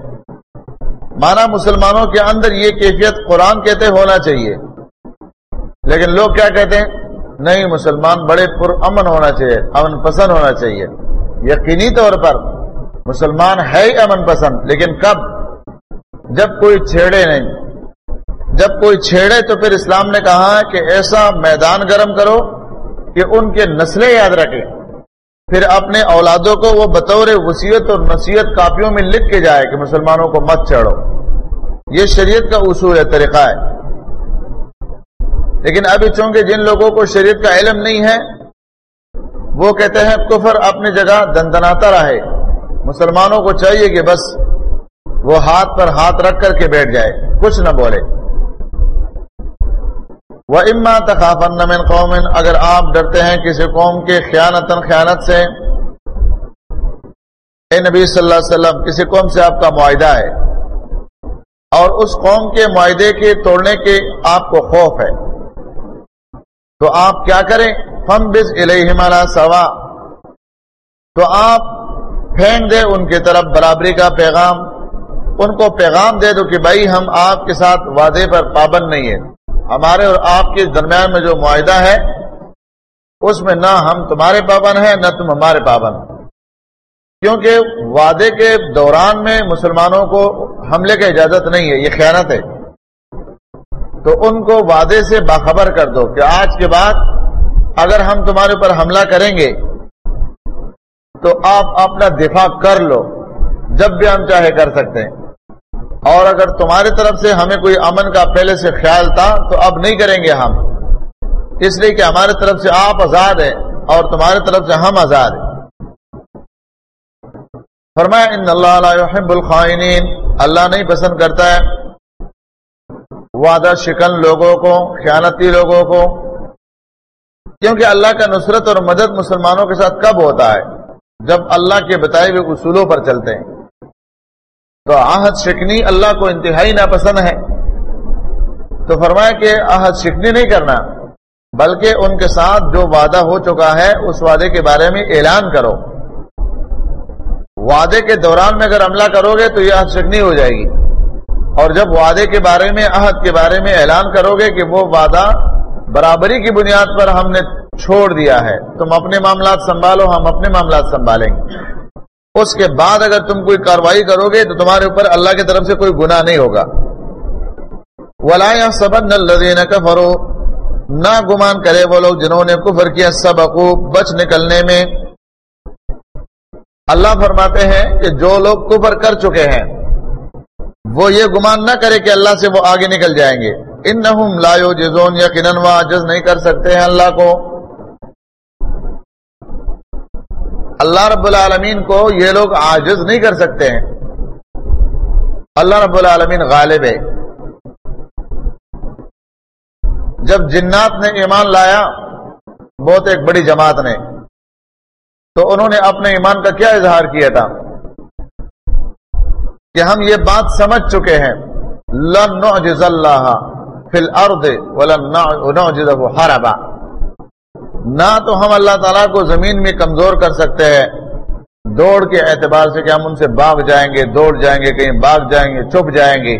مانا مسلمانوں کے اندر یہ کیفیت قرآن کہتے ہونا چاہیے۔ لیکن لوگ کیا کہتے ہیں؟ نہیں، مسلمان بڑے پر امن ہونا چاہیے، امن پسند ہونا چاہیے۔ یقینی طور پر مسلمان ہے ہی امن پسند، لیکن کب؟ جب کوئی چھیڑے نہیں۔ جب کوئی چھیڑے تو پھر اسلام نے کہا کہ ایسا میدان گرم کرو کہ ان کے نسلیں یاد رکھیں پھر اپنے اولادوں کو وہ بطور وسیعت اور نصیحت کاپیوں میں لکھ کے جائے کہ مسلمانوں کو مت چڑھو یہ شریعت کا اصول ہے، طریقہ ہے۔ لیکن ابھی چونکہ جن لوگوں کو شریعت کا علم نہیں ہے، وہ کہتے ہیں کفر اپنی جگہ دندناتا رہے۔ مسلمانوں کو چاہیے کہ بس وہ ہاتھ پر ہاتھ رکھ کر کے بیٹھ جائے، کچھ نہ بولے۔ وہ اما تخافن من قوم، اگر آپ ڈرتے ہیں کسی قوم کے خیانت خیانت سے۔ اے نبی صلی اللہ علیہ وسلم، کسی قوم سے آپ کا معاہدہ ہے۔ اور اس قوم کے معاہدے کے توڑنے کے آپ کو خوف ہے۔ تو آپ کیا کریں؟ فم بز الحمالہ سوا تو آپ پھینک دے، ان کی طرف برابری کا پیغام، ان کو پیغام دے دو کہ بھائی ہم آپ کے ساتھ وعدے پر پابند نہیں ہیں۔ ہمارے اور آپ کے درمیان میں جو معاہدہ ہے، اس میں نہ ہم تمہارے پابند ہیں، نہ تم ہمارے پابند۔ کیونکہ وعدے کے دوران میں مسلمانوں کو حملے کی اجازت نہیں ہے، یہ خیانت ہے۔ تو ان کو وعدے سے باخبر کر دو کہ آج کے بعد اگر ہم تمہارے اوپر حملہ کریں گے تو آپ اپنا دفاع کر لو، جب بھی ہم چاہے کر سکتے ہیں۔ اور اگر تمہاری طرف سے ہمیں کوئی امن کا پہلے سے خیال تھا، تو اب نہیں کریں گے ہم۔ اس لیے کہ ہماری طرف سے آپ آزاد ہیں اور تمہاری طرف سے ہم آزاد ہیں۔ فرمایا، ان اللہ يحب الخائنین اللہ نہیں پسند کرتا ہے وعدہ شکن لوگوں کو، خیانتی لوگوں کو، کیونکہ اللہ کا نصرت اور مدد مسلمانوں کے ساتھ کب ہوتا ہے؟ جب اللہ کے بتائے ہوئے اصولوں پر چلتے ہیں۔ تو آہد شکنی اللہ کو انتہائی ناپسند ہے۔ تو فرمایا کہ آہد شکنی نہیں کرنا، بلکہ ان کے ساتھ جو وعدہ ہو چکا ہے، اس وعدے کے بارے میں اعلان کرو۔ وعدے کے دوران میں اگر عملہ کرو گے تو یہ عہد شکنی ہو جائے گی۔ اور جب وعدے کے بارے میں، عہد کے بارے میں اعلان کرو گے کہ وہ وعدہ برابری کی بنیاد پر ہم نے چھوڑ دیا ہے۔ تم اپنے معاملات سنبھالو، ہم اپنے معاملات سنبھالیں گے۔ اس کے بعد اگر تم کوئی کاروائی کرو گے تو تمہارے اوپر اللہ کی طرف سے کوئی گناہ نہیں ہوگا۔ ولا سبن الدین کفرو نہ گمان کرے وہ لوگ جنہوں نے کفر کیا سب بچ نکلنے میں۔ اللہ فرماتے ہیں کہ جو لوگ کفر کر چکے ہیں، وہ یہ گمان نہ کرے کہ اللہ سے وہ آگے نکل جائیں گے۔ ان نہ لایو جزون یا کننوا جز نہیں کر سکتے ہیں اللہ کو۔ اللہ رب العالمین کو یہ لوگ عاجز نہیں کر سکتے ہیں۔ اللہ رب العالمین غالب ہے۔ جب جنات نے ایمان لایا، بہت ایک بڑی جماعت نے۔ تو انہوں نے اپنے ایمان کا کیا اظہار کیا تھا؟ کہ ہم یہ بات سمجھ چکے ہیں۔ لن نعجز اللہ فی الارض ولن نعجزه حربا۔ نہ تو ہم اللہ تعالیٰ کو زمین میں کمزور کر سکتے ہیں۔ دوڑ کے اعتبار سے کہ ہم ان سے باغ جائیں گے، دوڑ جائیں گے، کہیں باغ جائیں گے، چھپ جائیں گے۔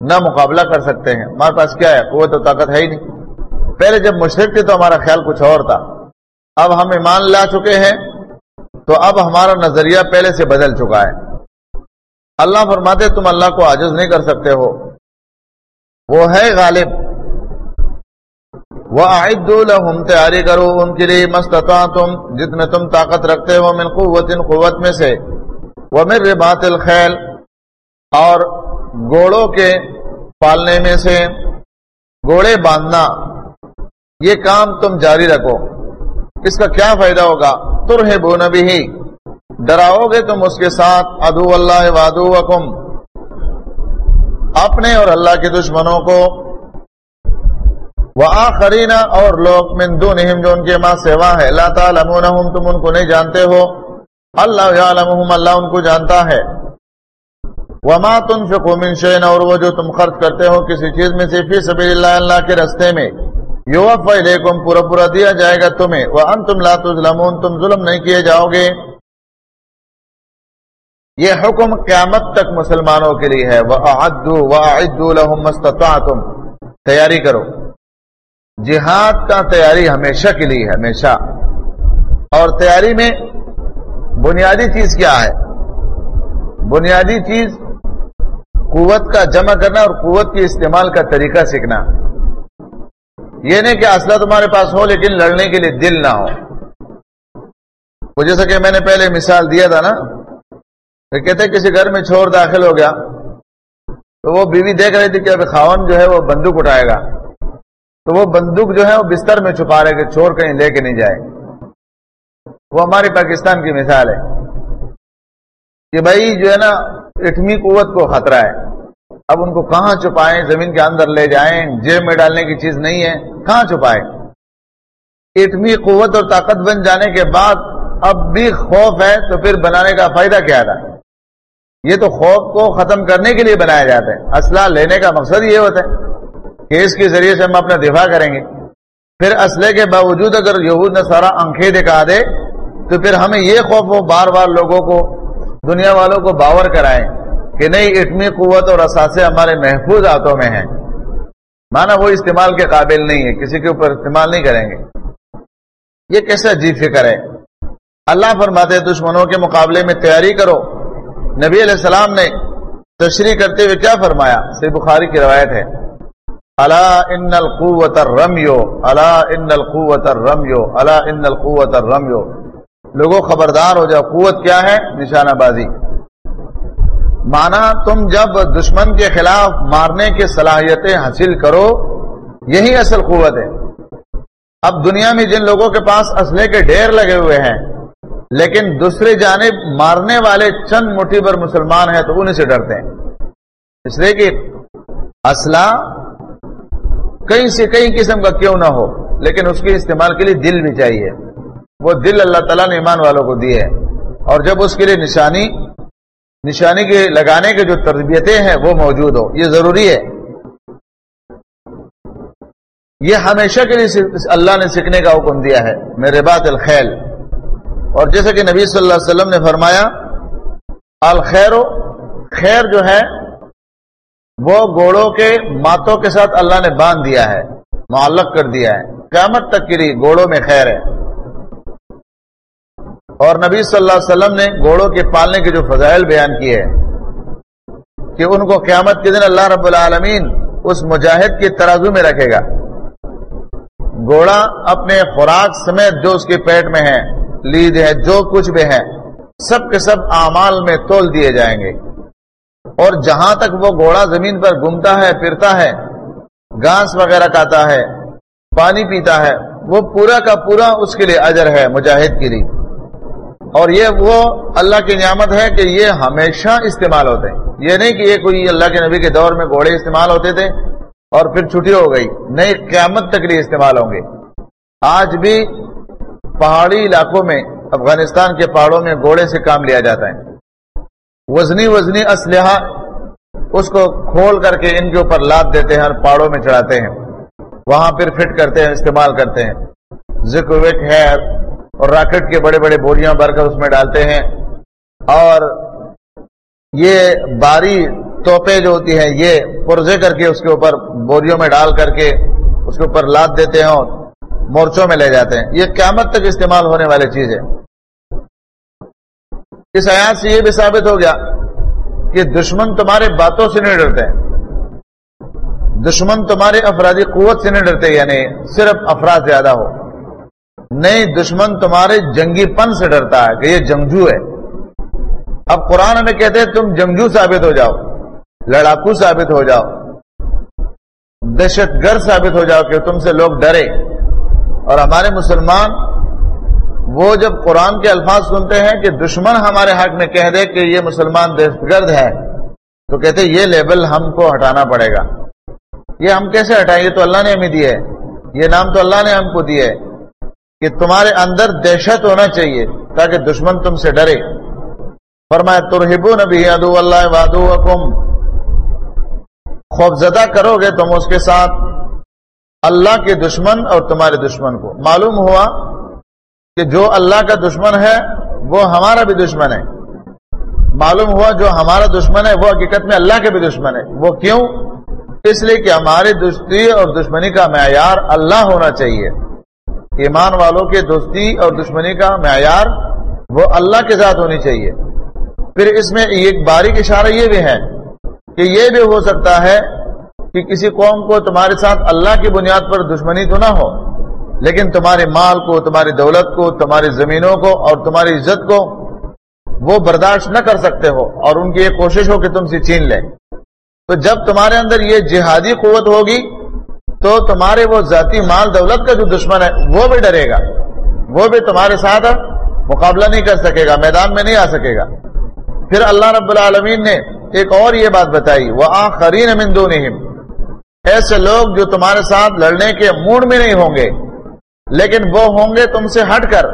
نہ مقابلہ کر سکتے ہیں۔ ہمارے پاس کیا ہے؟ وہ تو طاقت ہے ہی نہیں۔ پہلے جب مشرق تھے تو ہمارا خیال کچھ اور تھا۔ اب ہم ایمان لا چکے ہیں، تو اب ہمارا نظریہ پہلے سے بدل چکا ہے۔ اللہ فرماتے تم اللہ کو عاجز نہیں کر سکتے ہو۔ وہ ہے غالب۔ وہ لهم تیاری کرو ان کے لیے مستتا تم جتنے تم طاقت رکھتے ہو، من قوت ان قوت میں سے۔ وہ مر الخیل اور گوڑوں کے پالنے میں سے۔ گوڑے باندھنا، یہ کام تم جاری رکھو۔ اس کا کیا فائدہ ہوگا؟ ترہ بون بھی ڈراؤ گے تم اس کے ساتھ۔ ادو اللہ وادو اپنے اور اللہ کے دشمنوں کو وہ آخرینا اور لوگ من دونہم جو ان کے ماں سوا ہے لا تعلمونہم، تم ان کو نہیں جانتے ہو۔ اللہ یعلمہم، اللہ ان کو جانتا ہے۔ وما تنفقوا من شئن اور وہ جو تم خرچ کرتے ہو کسی چیز میں سے، فی سبیل اللہ اللہ کے رستے میں۔ یوفا الیکم، پورا پورا دیا جائے گا تمہیں۔ وانتم لا تظلمون، تم ظلم نہیں کیے جاؤ گے۔ یہ حکم قیامت تک مسلمانوں کے لیے ہے۔ وَأَعَدُّوا وَأَعِدُّوا لَهُمْ مَسْتَطَعْتُمْ تیاری کرو۔ جہاد کا تیاری ہمیشہ کے لیے، ہمیشہ۔ اور تیاری میں بنیادی چیز کیا ہے؟ بنیادی چیز قوت کا جمع کرنا اور قوت کے استعمال کا طریقہ سیکھنا۔ یہ نہیں کہ اسلحہ تمہارے پاس ہو لیکن لڑنے کے لیے دل نہ ہو۔ وہ جیسا کہ میں نے پہلے مثال دیا تھا نا۔ کہتے کسی گھر میں چھوڑ داخل ہو گیا تو وہ بیوی دیکھ رہی تھی کہ ابھی خاون جو ہے وہ بندوق اٹھائے گا۔ تو وہ بندوق جو ہے وہ بستر میں چھپا رہے کہ چور کہیں لے کے نہیں جائے وہ ہماری پاکستان کی مثال ہے۔ کہ بھائی جو ہے نا اٹھمی قوت کو خطرہ ہے۔ اب ان کو کہاں چھپائیں؟ زمین کے اندر لے جائیں۔ جیب میں ڈالنے کی چیز نہیں ہے۔ کہاں چھپائے اٹھمی قوت اور طاقت بن جانے کے بعد اب بھی خوف ہے تو پھر بنانے کا فائدہ کیا تھا؟ یہ تو خوف کو ختم کرنے کے لیے بنایا جاتا ہے اسلحہ لینے کا مقصد یہ ہوتا ہے۔ کہ اس کے ذریعے سے ہم اپنا دفاع کریں گے۔ پھر اسلحے کے باوجود اگر یہود نے سارا انکھے دکھا دے، تو پھر ہمیں یہ خوف ہو بار بار لوگوں کو، دنیا والوں کو باور کرائیں کہ نہیں، اتنی قوت اور اثاثے ہمارے محفوظ ہاتھوں میں ہیں۔ مانا وہ استعمال کے قابل نہیں ہے، کسی کے اوپر استعمال نہیں کریں گے۔ یہ کیسے عجیب فکر ہے؟ اللہ فرماتے دشمنوں کے مقابلے میں تیاری کرو۔ نبی علیہ السلام نے تشریح کرتے ہوئے کیا فرمایا؟ سی بخاری کی روایت ہے۔ اللہ ان القوت رمیو اللہ ان القوت رمیو اللہ ان القوت رمیو لوگوں خبردار ہو جاؤ، قوت کیا ہے؟ نشانہ بازی مانا تم جب دشمن کے خلاف مارنے کی صلاحیتیں حاصل کرو، یہی اصل قوت ہے۔ اب دنیا میں جن لوگوں کے پاس اسلحے کے ڈھیر لگے ہوئے ہیں، لیکن دوسری جانب مارنے والے چند مٹھی پر مسلمان ہیں تو انہیں سے ڈرتے ہیں۔ اس لیے کہ اسلحہ کئی سے کئی قسم کا کیوں نہ ہو، لیکن اس کے استعمال کے لیے دل بھی چاہیے۔ وہ دل اللہ تعالیٰ نے ایمان والوں کو دیے۔ اور جب اس کے لیے نشانی نشانی کے لگانے کے جو تربیتیں ہیں، وہ موجود ہو یہ ضروری ہے۔ یہ ہمیشہ کے لیے اللہ نے سیکھنے کا حکم دیا ہے۔ میرے بات الخیل۔ اور جیسے کہ نبی صلی اللہ علیہ وسلم نے فرمایا الخیر خیر جو ہے وہ گوڑوں کے ماتوں کے ساتھ اللہ نے باندھ دیا ہے، معلق کر دیا ہے۔ قیامت تک کے لیے گوڑوں میں خیر ہے۔ اور نبی صلی اللہ علیہ وسلم نے گھوڑوں کے پالنے کے جو فضائل بیان کیے کہ ان کو قیامت کے دن اللہ رب العالمین اس مجاہد کے ترازو میں رکھے گا۔ گھوڑا اپنے خوراک سمیت جو اس کے پیٹ میں ہے لید ہے، جو کچھ بھی ہے سب کے سب اعمال میں تول دیے جائیں گے۔ اور جہاں تک وہ گھوڑا زمین پر گھومتا ہے، پھرتا ہے، گھاس وغیرہ کھاتا ہے، پانی پیتا ہے، وہ پورا کا پورا اس کے لیے اجر ہے مجاہد کے لیے۔ اور یہ وہ اللہ کی نعمت ہے کہ یہ ہمیشہ استعمال ہوتے ہیں۔ یہ نہیں کہ یہ کوئی اللہ کے نبی کے دور میں گھوڑے استعمال ہوتے تھے اور پھر چھٹی ہو گئی۔ نہیں، قیامت تک لیے استعمال ہوں گے۔ آج بھی پہاڑی علاقوں میں، افغانستان کے پہاڑوں میں گھوڑے سے کام لیا جاتا ہے۔ وزنی وزنی اسلحہ اس کو کھول کر کے ان کے اوپر لاد دیتے ہیں اور پہاڑوں میں چڑھاتے ہیں۔ وہاں پھر فٹ کرتے ہیں، استعمال کرتے ہیں۔ ذکر ہے اور راکٹ کے بڑے بڑے بوریاں بھر کر اس میں ڈالتے ہیں۔ اور یہ باری توپے جو ہوتی ہیں، یہ پرزے کر کے اس کے اوپر بوریوں میں ڈال کر کے اس کے اوپر لاد دیتے ہیں اور مورچوں میں لے جاتے ہیں۔ یہ قیامت تک استعمال ہونے والی چیز ہے اس آیات سے یہ بھی ثابت ہو گیا کہ دشمن تمہارے باتوں سے نہیں ڈرتے۔ دشمن تمہارے افرادی قوت سے نہیں ڈرتے یعنی صرف افراد زیادہ ہو۔ نہیں، دشمن تمہارے جنگی پن سے ڈرتا ہے کہ یہ جنگجو ہے۔ اب قرآن میں کہتے ہیں، تم جنگجو ثابت ہو جاؤ، لڑاکو ثابت ہو جاؤ۔ دہشت گرد ثابت ہو جاؤ کہ تم سے لوگ ڈرے۔ اور ہمارے مسلمان وہ جب قرآن کے الفاظ سنتے ہیں کہ دشمن ہمارے حق میں کہہ دے کہ یہ مسلمان دہشت گرد ہے، تو کہتے یہ لیبل ہم کو ہٹانا پڑے گا۔ یہ ہم کیسے ہٹائیں؟ یہ تو اللہ نے ہمیں دی ہے۔ یہ نام تو اللہ نے ہم کو دی ہے۔ کہ تمہارے اندر دہشت ہونا چاہیے تاکہ دشمن تم سے ڈرے۔ فرمایا ترہبو نبی ادو اللہ وادو حکم خوف زدہ کرو گے تم اس کے ساتھ۔ اللہ کے دشمن اور تمہارے دشمن کو۔ معلوم ہوا کہ جو اللہ کا دشمن ہے، وہ ہمارا بھی دشمن ہے۔ معلوم ہوا جو ہمارا دشمن ہے، وہ حقیقت میں اللہ کے بھی دشمن ہے۔ وہ کیوں؟ اس لیے کہ ہماری دوستی اور دشمنی کا معیار اللہ ہونا چاہیے۔ ایمان والوں کے دوستی اور دشمنی کا معیار وہ اللہ کے ساتھ ہونی چاہیے۔ پھر اس میں ایک باریک اشارہ یہ بھی ہے کہ یہ بھی ہو سکتا ہے کہ کسی قوم کو تمہارے ساتھ اللہ کی بنیاد پر دشمنی تو نہ ہو۔ لیکن تمہارے مال کو، تمہاری دولت کو، تمہاری زمینوں کو اور تمہاری عزت کو وہ برداشت نہ کر سکتے ہو اور ان کی یہ کوشش ہو کہ تم سے چین لے تو جب تمہارے اندر یہ جہادی قوت ہوگی، تو تمہارے وہ ذاتی مال، دولت کا جو دشمن ہے، وہ بھی ڈرے گا۔ وہ بھی تمہارے ساتھ مقابلہ نہیں کر سکے گا، میدان میں نہیں آ سکے گا۔ پھر اللہ رب العالمین نے ایک اور یہ بات بتائی وہ آخرین ایسے لوگ جو تمہارے ساتھ لڑنے کے موڈ میں نہیں ہوں گے۔ لیکن وہ ہوں گے تم سے ہٹ کر۔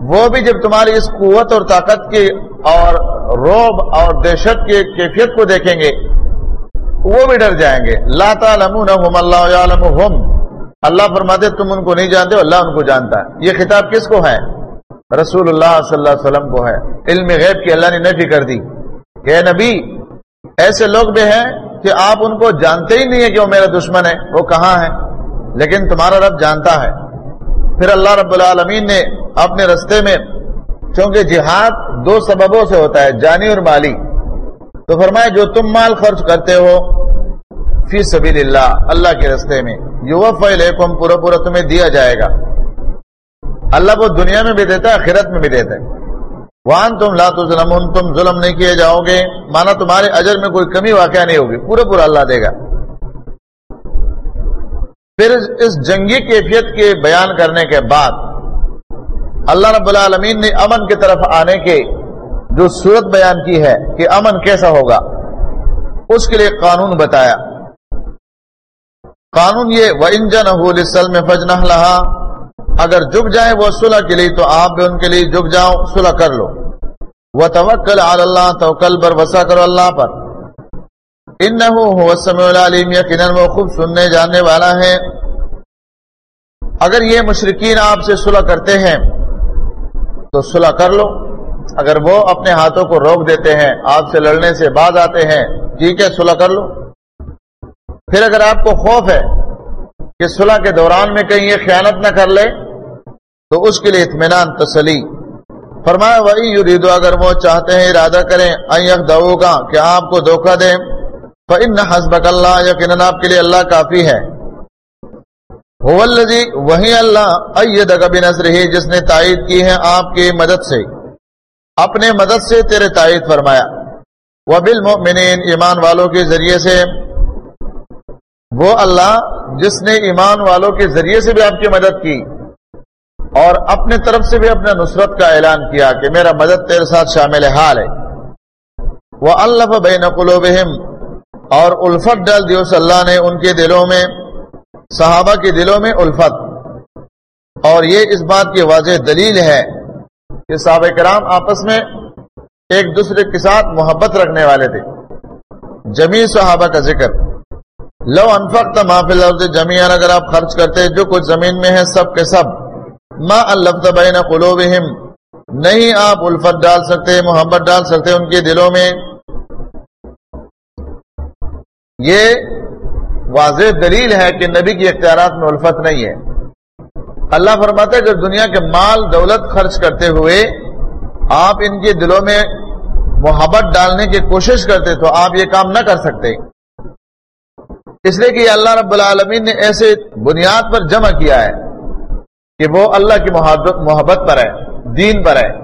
وہ بھی جب تمہاری اس قوت اور طاقت کی اور روب اور دہشت کی کیفیت کو دیکھیں گے، وہ بھی ڈر جائیں گے۔ لا تعلمونہم اللہ یعلمہم اللہ فرماتے تم ان کو نہیں جانتے، اللہ ان کو جانتا ہے۔ یہ خطاب کس کو ہے؟ رسول اللہ صلی اللہ علیہ وسلم کو ہے۔ علم غیب کی اللہ نے نفی کر دی۔ کہ نبی، ایسے لوگ بھی ہیں کہ آپ ان کو جانتے ہی نہیں ہے کہ وہ میرا دشمن ہے وہ کہاں ہے لیکن تمہارا رب جانتا ہے۔ پھر اللہ رب العالمین نے اپنے رستے میں چونکہ جہاد دو سببوں سے ہوتا ہے، جانی اور مالی۔ تو فرمائے جو تم مال خرچ کرتے ہو، فی سبیل اللہ اللہ کے رستے میں۔ یو علیکم، پورا پورا تمہیں دیا جائے گا۔ اللہ وہ دنیا میں بھی دیتا ہے، آخرت میں بھی دیتا ہے۔ وان تم لا ظلم تم ظلم نہیں کیے جاؤ گے۔ مانا تمہارے اجر میں کوئی کمی واقعہ نہیں ہوگی۔ پورا پورا اللہ دے گا۔ پھر اس جنگی کیفیت کے بیان کرنے کے بعد اللہ رب العالمین نے امن کی طرف آنے کے جو صورت بیان کی ہے کہ امن کیسا ہوگا، اس کے لیے قانون بتایا۔ قانون یہ و انجن میں فجن اگر جھک جائے وہ صلح کے لیے تو آپ بھی ان کے لیے جھک جاؤ صلح کر لو۔ وہ توکل اللہ توکل بر وسا کرو اللہ پر۔ ان العلیم، یقیناً وہ خوب سننے جاننے والا ہے۔ اگر یہ مشرقین آپ سے صلح کرتے ہیں، تو صلح کر لو۔ اگر وہ اپنے ہاتھوں کو روک دیتے ہیں، آپ سے لڑنے سے بعد آتے ہیں، ٹھیک ہے، صلح کر لو۔ پھر اگر آپ کو خوف ہے کہ صلح کے دوران میں کہیں یہ خیانت نہ کر لے، تو اس کے لیے اطمینان، تسلی۔ فرمایا وہی یریدو اگر وہ چاہتے ہیں ارادہ کریں دو گا کہ آپ کو دھوکہ دیں۔ ان حسبک اللہ یقیناً آپ کے لیے اللہ کافی ہے۔ وہی اللہ ایدک بنصر ہی جس نے تائید کی ہے آپ کی مدد سے۔ اپنے مدد سے تیرے تائید فرمایا۔ وہ بالمؤمنین ایمان والوں کے ذریعے سے۔ وہ اللہ جس نے ایمان والوں کے ذریعے سے بھی آپ کی مدد کی، اور اپنے طرف سے بھی اپنے نصرت کا اعلان کیا کہ میرا مدد تیرے ساتھ شامل حال ہے۔ وہ اللہ بین قلوبہم اور الفت ڈال دی اس اللہ نے ان کے دلوں میں، صحابہ کے دلوں میں الفت۔ اور یہ اس بات کی واضح دلیل ہے کہ صحابہ کرام آپس میں ایک دوسرے کے ساتھ محبت رکھنے والے تھے۔ جمی صحابہ کا ذکر۔ لو انفق محفل لفظ جمیان اگر آپ خرچ کرتے، جو کچھ زمین میں ہے سب کے سب۔ ما الفت بین قلوبہم۔ نہیں آپ الفت ڈال سکتے، محبت ڈال سکتے، ان کے دلوں میں یہ واضح دلیل ہے کہ نبی کی اختیارات میں الفت نہیں ہے۔ اللہ فرماتا ہے، جب دنیا کے مال دولت خرچ کرتے ہوئے آپ ان کے دلوں میں محبت ڈالنے کی کوشش کرتے تو آپ یہ کام نہ کر سکتے۔ اس لیے کہ اللہ رب العالمین نے ایسے بنیاد پر جمع کیا ہے کہ وہ اللہ کی محبت پر ہے، دین پر ہے۔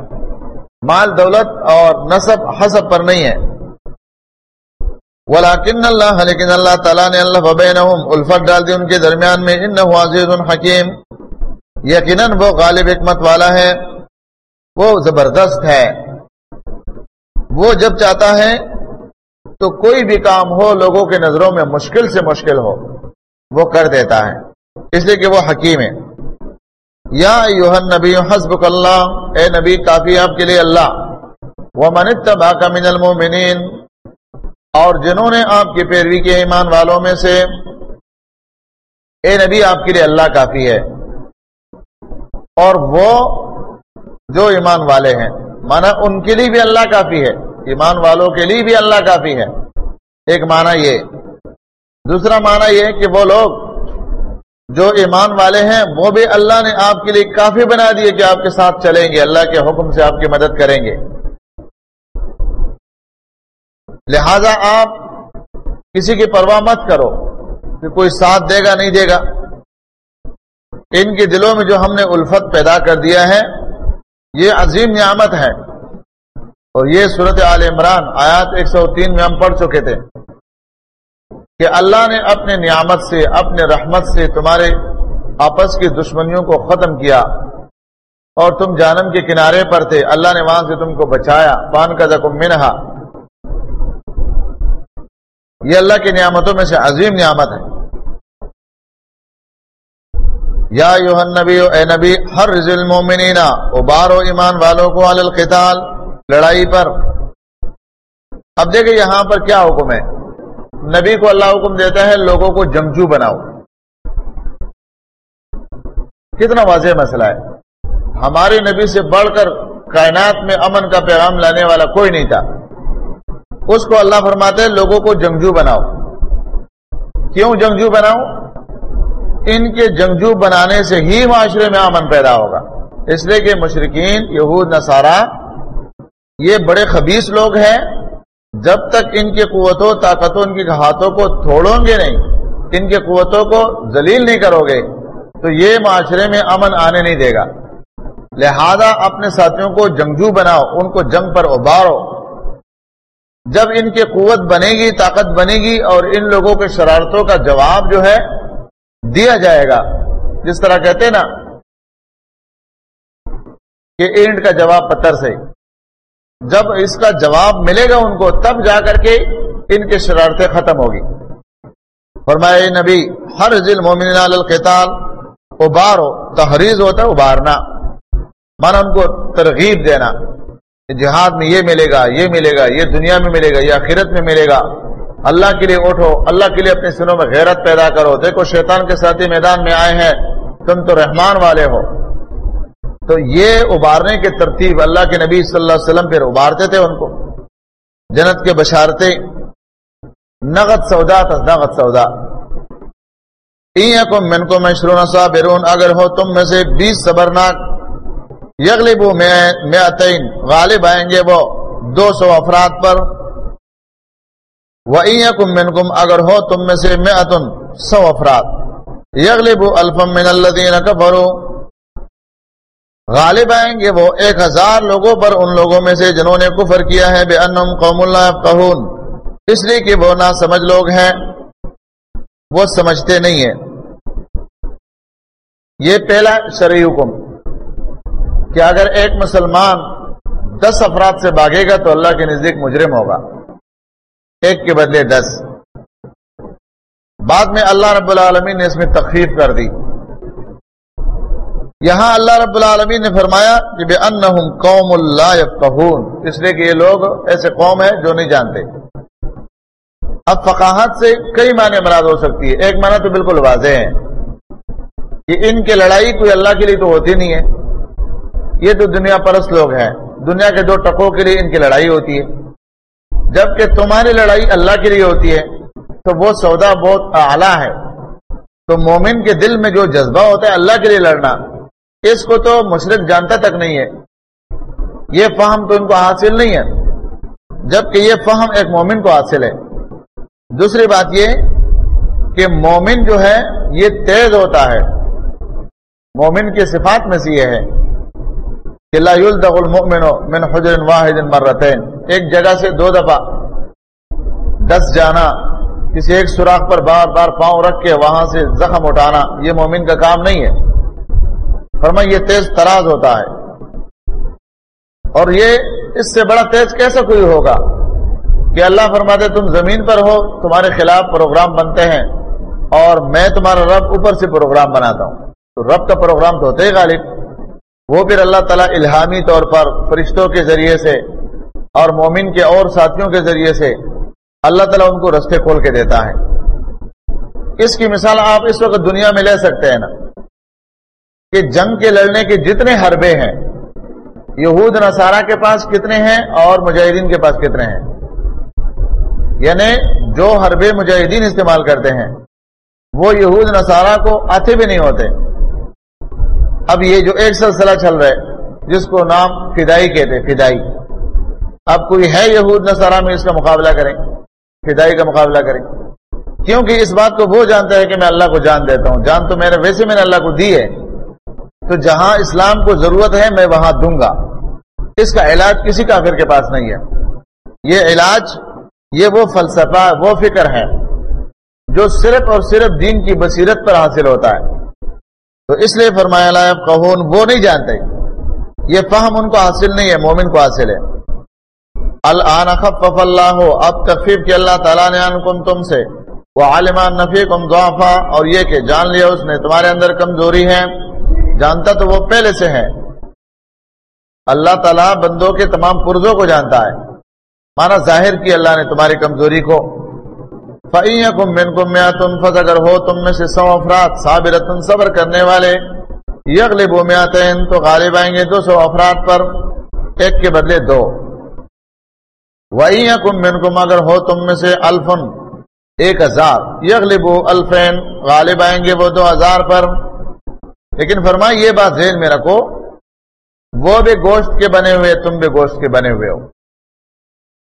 مال دولت اور نصب حسب پر نہیں ہے۔ ولیکن اللہ، لیکن اللہ تعالیٰ نے اللہ بینہم الفت ڈال دی ان کے درمیان میں، انہو عزیز حکیم۔ یقیناً وہ غالب حکمت والا ہے، وہ زبردست ہے۔ وہ جب چاہتا ہے، تو کوئی بھی کام ہو، لوگوں کے نظروں میں مشکل سے مشکل ہو، وہ کر دیتا ہے۔ اس لیے کہ وہ حکیم ہے۔ یا یوہن نبی حسب اللہ، اے نبی، کافی آپ کے لیے اللہ۔ وہ منت من المومنین اور جنہوں نے آپ کی پیروی کے ایمان والوں میں سے، اے نبی، آپ کے لیے اللہ کافی ہے۔ اور وہ جو ایمان والے ہیں مانا ان کے لیے بھی اللہ کافی ہے، ایمان والوں کے لیے بھی اللہ کافی ہے۔ ایک معنی یہ۔ دوسرا معنی یہ کہ وہ لوگ جو ایمان والے ہیں، وہ بھی اللہ نے آپ کے لیے کافی بنا دیے کہ آپ کے ساتھ چلیں گے، اللہ کے حکم سے آپ کی مدد کریں گے۔ لہذا آپ کسی کی پرواہ مت کرو کہ کوئی ساتھ دے گا نہیں دے گا۔ ان کے دلوں میں جو ہم نے الفت پیدا کر دیا ہے، یہ عظیم نعمت ہے۔ اور یہ صورت عال عمران آیات ایک سو تین میں ہم پڑھ چکے تھے کہ اللہ نے اپنے نعمت سے، اپنے رحمت سے تمہارے آپس کی دشمنیوں کو ختم کیا۔ اور تم جانم کے کنارے پر تھے، اللہ نے وہاں سے تم کو بچایا۔ پان کا زکم منہا یہ اللہ کی نعمتوں میں سے عظیم نعمت ہے۔ یا یوہن نبی اے نبی ہر المومنین ابارو ایمان والوں کو القتال، لڑائی پر۔ اب دیکھیں یہاں پر کیا حکم ہے۔ نبی کو اللہ حکم دیتا ہے، لوگوں کو جنگجو بناؤ۔ کتنا واضح مسئلہ ہے۔ ہمارے نبی سے بڑھ کر کائنات میں امن کا پیغام لانے والا کوئی نہیں تھا۔ اس کو اللہ فرماتے ہیں، لوگوں کو جنگجو بناؤ۔ کیوں جنگجو بناؤ؟ ان کے جنگجو بنانے سے ہی معاشرے میں امن پیدا ہوگا۔ اس لیے کہ مشرقین یہود، نصارہ، یہ بڑے خبیص لوگ ہیں۔ جب تک ان کی قوتوں، طاقتوں، ان کے ہاتھوں کو تھوڑو گے نہیں، ان کی قوتوں کو ذلیل نہیں کرو گے، تو یہ معاشرے میں امن آنے نہیں دے گا۔ لہذا اپنے ساتھیوں کو جنگجو بناؤ، ان کو جنگ پر ابارو جب ان کی قوت بنے گی، طاقت بنے گی اور ان لوگوں کے شرارتوں کا جواب جو ہے دیا جائے گا۔ جس طرح کہتے نا کہ اینٹ کا جواب پتھر سے۔ جب اس کا جواب ملے گا ان کو، تب جا کر کے ان کی شرارتیں ختم ہوگی۔ فرمائے نبی، ہر ضلع مومن القتال، ابارو تحریض ہوتا ہے، ابارنا۔ مانا ان کو ترغیب دینا۔ جہاد میں یہ ملے گا، یہ ملے گا، یہ دنیا میں ملے گا، یہ آخرت میں ملے گا۔ اللہ کے لیے اٹھو، اللہ کے لیے اپنے سنوں میں غیرت پیدا کرو۔ دیکھو شیطان کے ساتھی میدان میں آئے ہیں، تم تو رحمان والے ہو۔ تو یہ ابارنے کے ترتیب اللہ کے نبی صلی اللہ علیہ وسلم پھر ابارتے تھے ان کو۔ جنت کے بشارتے نغد سودا تھا نغد سودا۔ من کو میں صابرون، اگر ہو تم میں سے بیس صبرناک یغلبو میں غالب آئیں گے وہ دو سو افراد پر۔ وَإِيَكُمْ مِنْكُمْ اگر ہو تم میں سے مئتن، سو افراد۔ یغلبو الفم من الذین کفروا۔ غالب آئیں گے وہ ایک ہزار لوگوں پر، ان لوگوں میں سے جنہوں نے کفر کیا ہے بے انم قوم اللہ قہون اس لیے کہ وہ نہ سمجھ لوگ ہیں، وہ سمجھتے نہیں ہیں۔ یہ پہلا شرعی حکم۔ کہ اگر ایک مسلمان دس افراد سے بھاگے گا تو اللہ کے نزدیک مجرم ہوگا۔ ایک کے بدلے دس۔ بعد میں اللہ رب العالمین نے اس میں تخفیف کر دی۔ یہاں اللہ رب العالمین نے فرمایا کہ بے ان قوم اللہ اس لیے کہ یہ لوگ ایسے قوم ہیں جو نہیں جانتے۔ اب فقاہت سے کئی معنی مراد ہو سکتی ہے۔ ایک معنی تو بالکل واضح ہے کہ ان کی لڑائی کوئی اللہ کے لیے تو ہوتی نہیں ہے۔ یہ تو دنیا پرست لوگ ہیں، دنیا کے دو ٹکوں کے لیے ان کی لڑائی ہوتی ہے۔ جبکہ تمہاری لڑائی اللہ کے لیے ہوتی ہے، تو وہ سودا بہت اعلیٰ ہے۔ تو مومن کے دل میں جو جذبہ ہوتا ہے اللہ کے لیے لڑنا، اس کو تو مشرق جانتا تک نہیں ہے۔ یہ فہم تو ان کو حاصل نہیں ہے، جبکہ یہ فہم ایک مومن کو حاصل ہے۔ دوسری بات یہ کہ مومن جو ہے، یہ تیز ہوتا ہے۔ مومن کی صفات میں سے یہ ہے۔ کہ لا يلدغ المؤمن من حجر واحد مرتين ایک جگہ سے دو دفعہ دس جانا، کسی ایک سوراخ پر بار بار پاؤں رکھ کے وہاں سے زخم اٹھانا، یہ مومن کا کام نہیں ہے۔ فرما یہ تیز تراز ہوتا ہے۔ اور یہ اس سے بڑا تیز کیسا کوئی ہوگا؟ کہ اللہ فرماتے، تم زمین پر ہو، تمہارے خلاف پروگرام بنتے ہیں، اور میں تمہارا رب اوپر سے پروگرام بناتا ہوں۔ تو رب کا پروگرام تو ہوتے ہی غالب۔ وہ پھر اللہ تعالیٰ الہامی طور پر فرشتوں کے ذریعے سے اور مومن کے اور ساتھیوں کے ذریعے سے اللہ تعالیٰ ان کو رستے کھول کے دیتا ہے۔ اس کی مثال آپ اس وقت دنیا میں لے سکتے ہیں نا کہ جنگ کے لڑنے کے جتنے حربے ہیں، یہود نصارہ کے پاس کتنے ہیں اور مجاہدین کے پاس کتنے ہیں۔ یعنی جو حربے مجاہدین استعمال کرتے ہیں، وہ یہود نصارہ کو آتے بھی نہیں ہوتے۔ اب یہ جو ایک سلسلہ چل رہا ہے، جس کو نام فدائی کہتے فدائی۔ اب کوئی ہے یہود، نصارہ میں اس کا مقابلہ کریں۔ فدائی کا مقابلہ کریں۔ کیونکہ اس بات کو وہ جانتا ہے کہ میں اللہ کو جان دیتا ہوں۔ جان تو میں نے، ویسے میں نے اللہ کو دی ہے۔ تو جہاں اسلام کو ضرورت ہے، میں وہاں دوں گا۔ اس کا علاج کسی کافر کے پاس نہیں ہے۔ یہ علاج، یہ وہ فلسفہ، وہ فکر ہے جو صرف اور صرف دین کی بصیرت پر حاصل ہوتا ہے۔ تو اس لیے فرمایا لائب قہون وہ نہیں جانتے۔ یہ فہم ان کو حاصل نہیں ہے، مومن کو حاصل ہے۔ الان خفف اللہ، اب تخفیف کی اللہ تعالیٰ نے انکم تم سے۔ وہ عالمان نفی ضعفا، اور یہ کہ جان لیا اس نے، تمہارے اندر کمزوری ہے۔ جانتا تو وہ پہلے سے ہے اللہ تعالیٰ بندوں کے تمام پرزوں کو جانتا ہے۔ مانا ظاہر کی اللہ نے تمہاری کمزوری کو۔ فَإِيَّكُمْ مِنْكُمْ مِعَتٌ فَزَگَرْ ہو تم میں سے سو افراد صابرتن صبر کرنے والے یغلب میاتین تو غالب آئیں گے دو سو افراد پر، ایک کے بدلے دو۔ وہی کم من کم اگر ہو تم میں سے الفن، ایک ہزار۔ یغلب الفین، غالب آئیں گے وہ دو ہزار پر۔ لیکن فرمائی یہ بات ذہن میں رکھو، وہ بھی گوشت کے بنے ہوئے، تم بھی گوشت کے بنے ہوئے ہو۔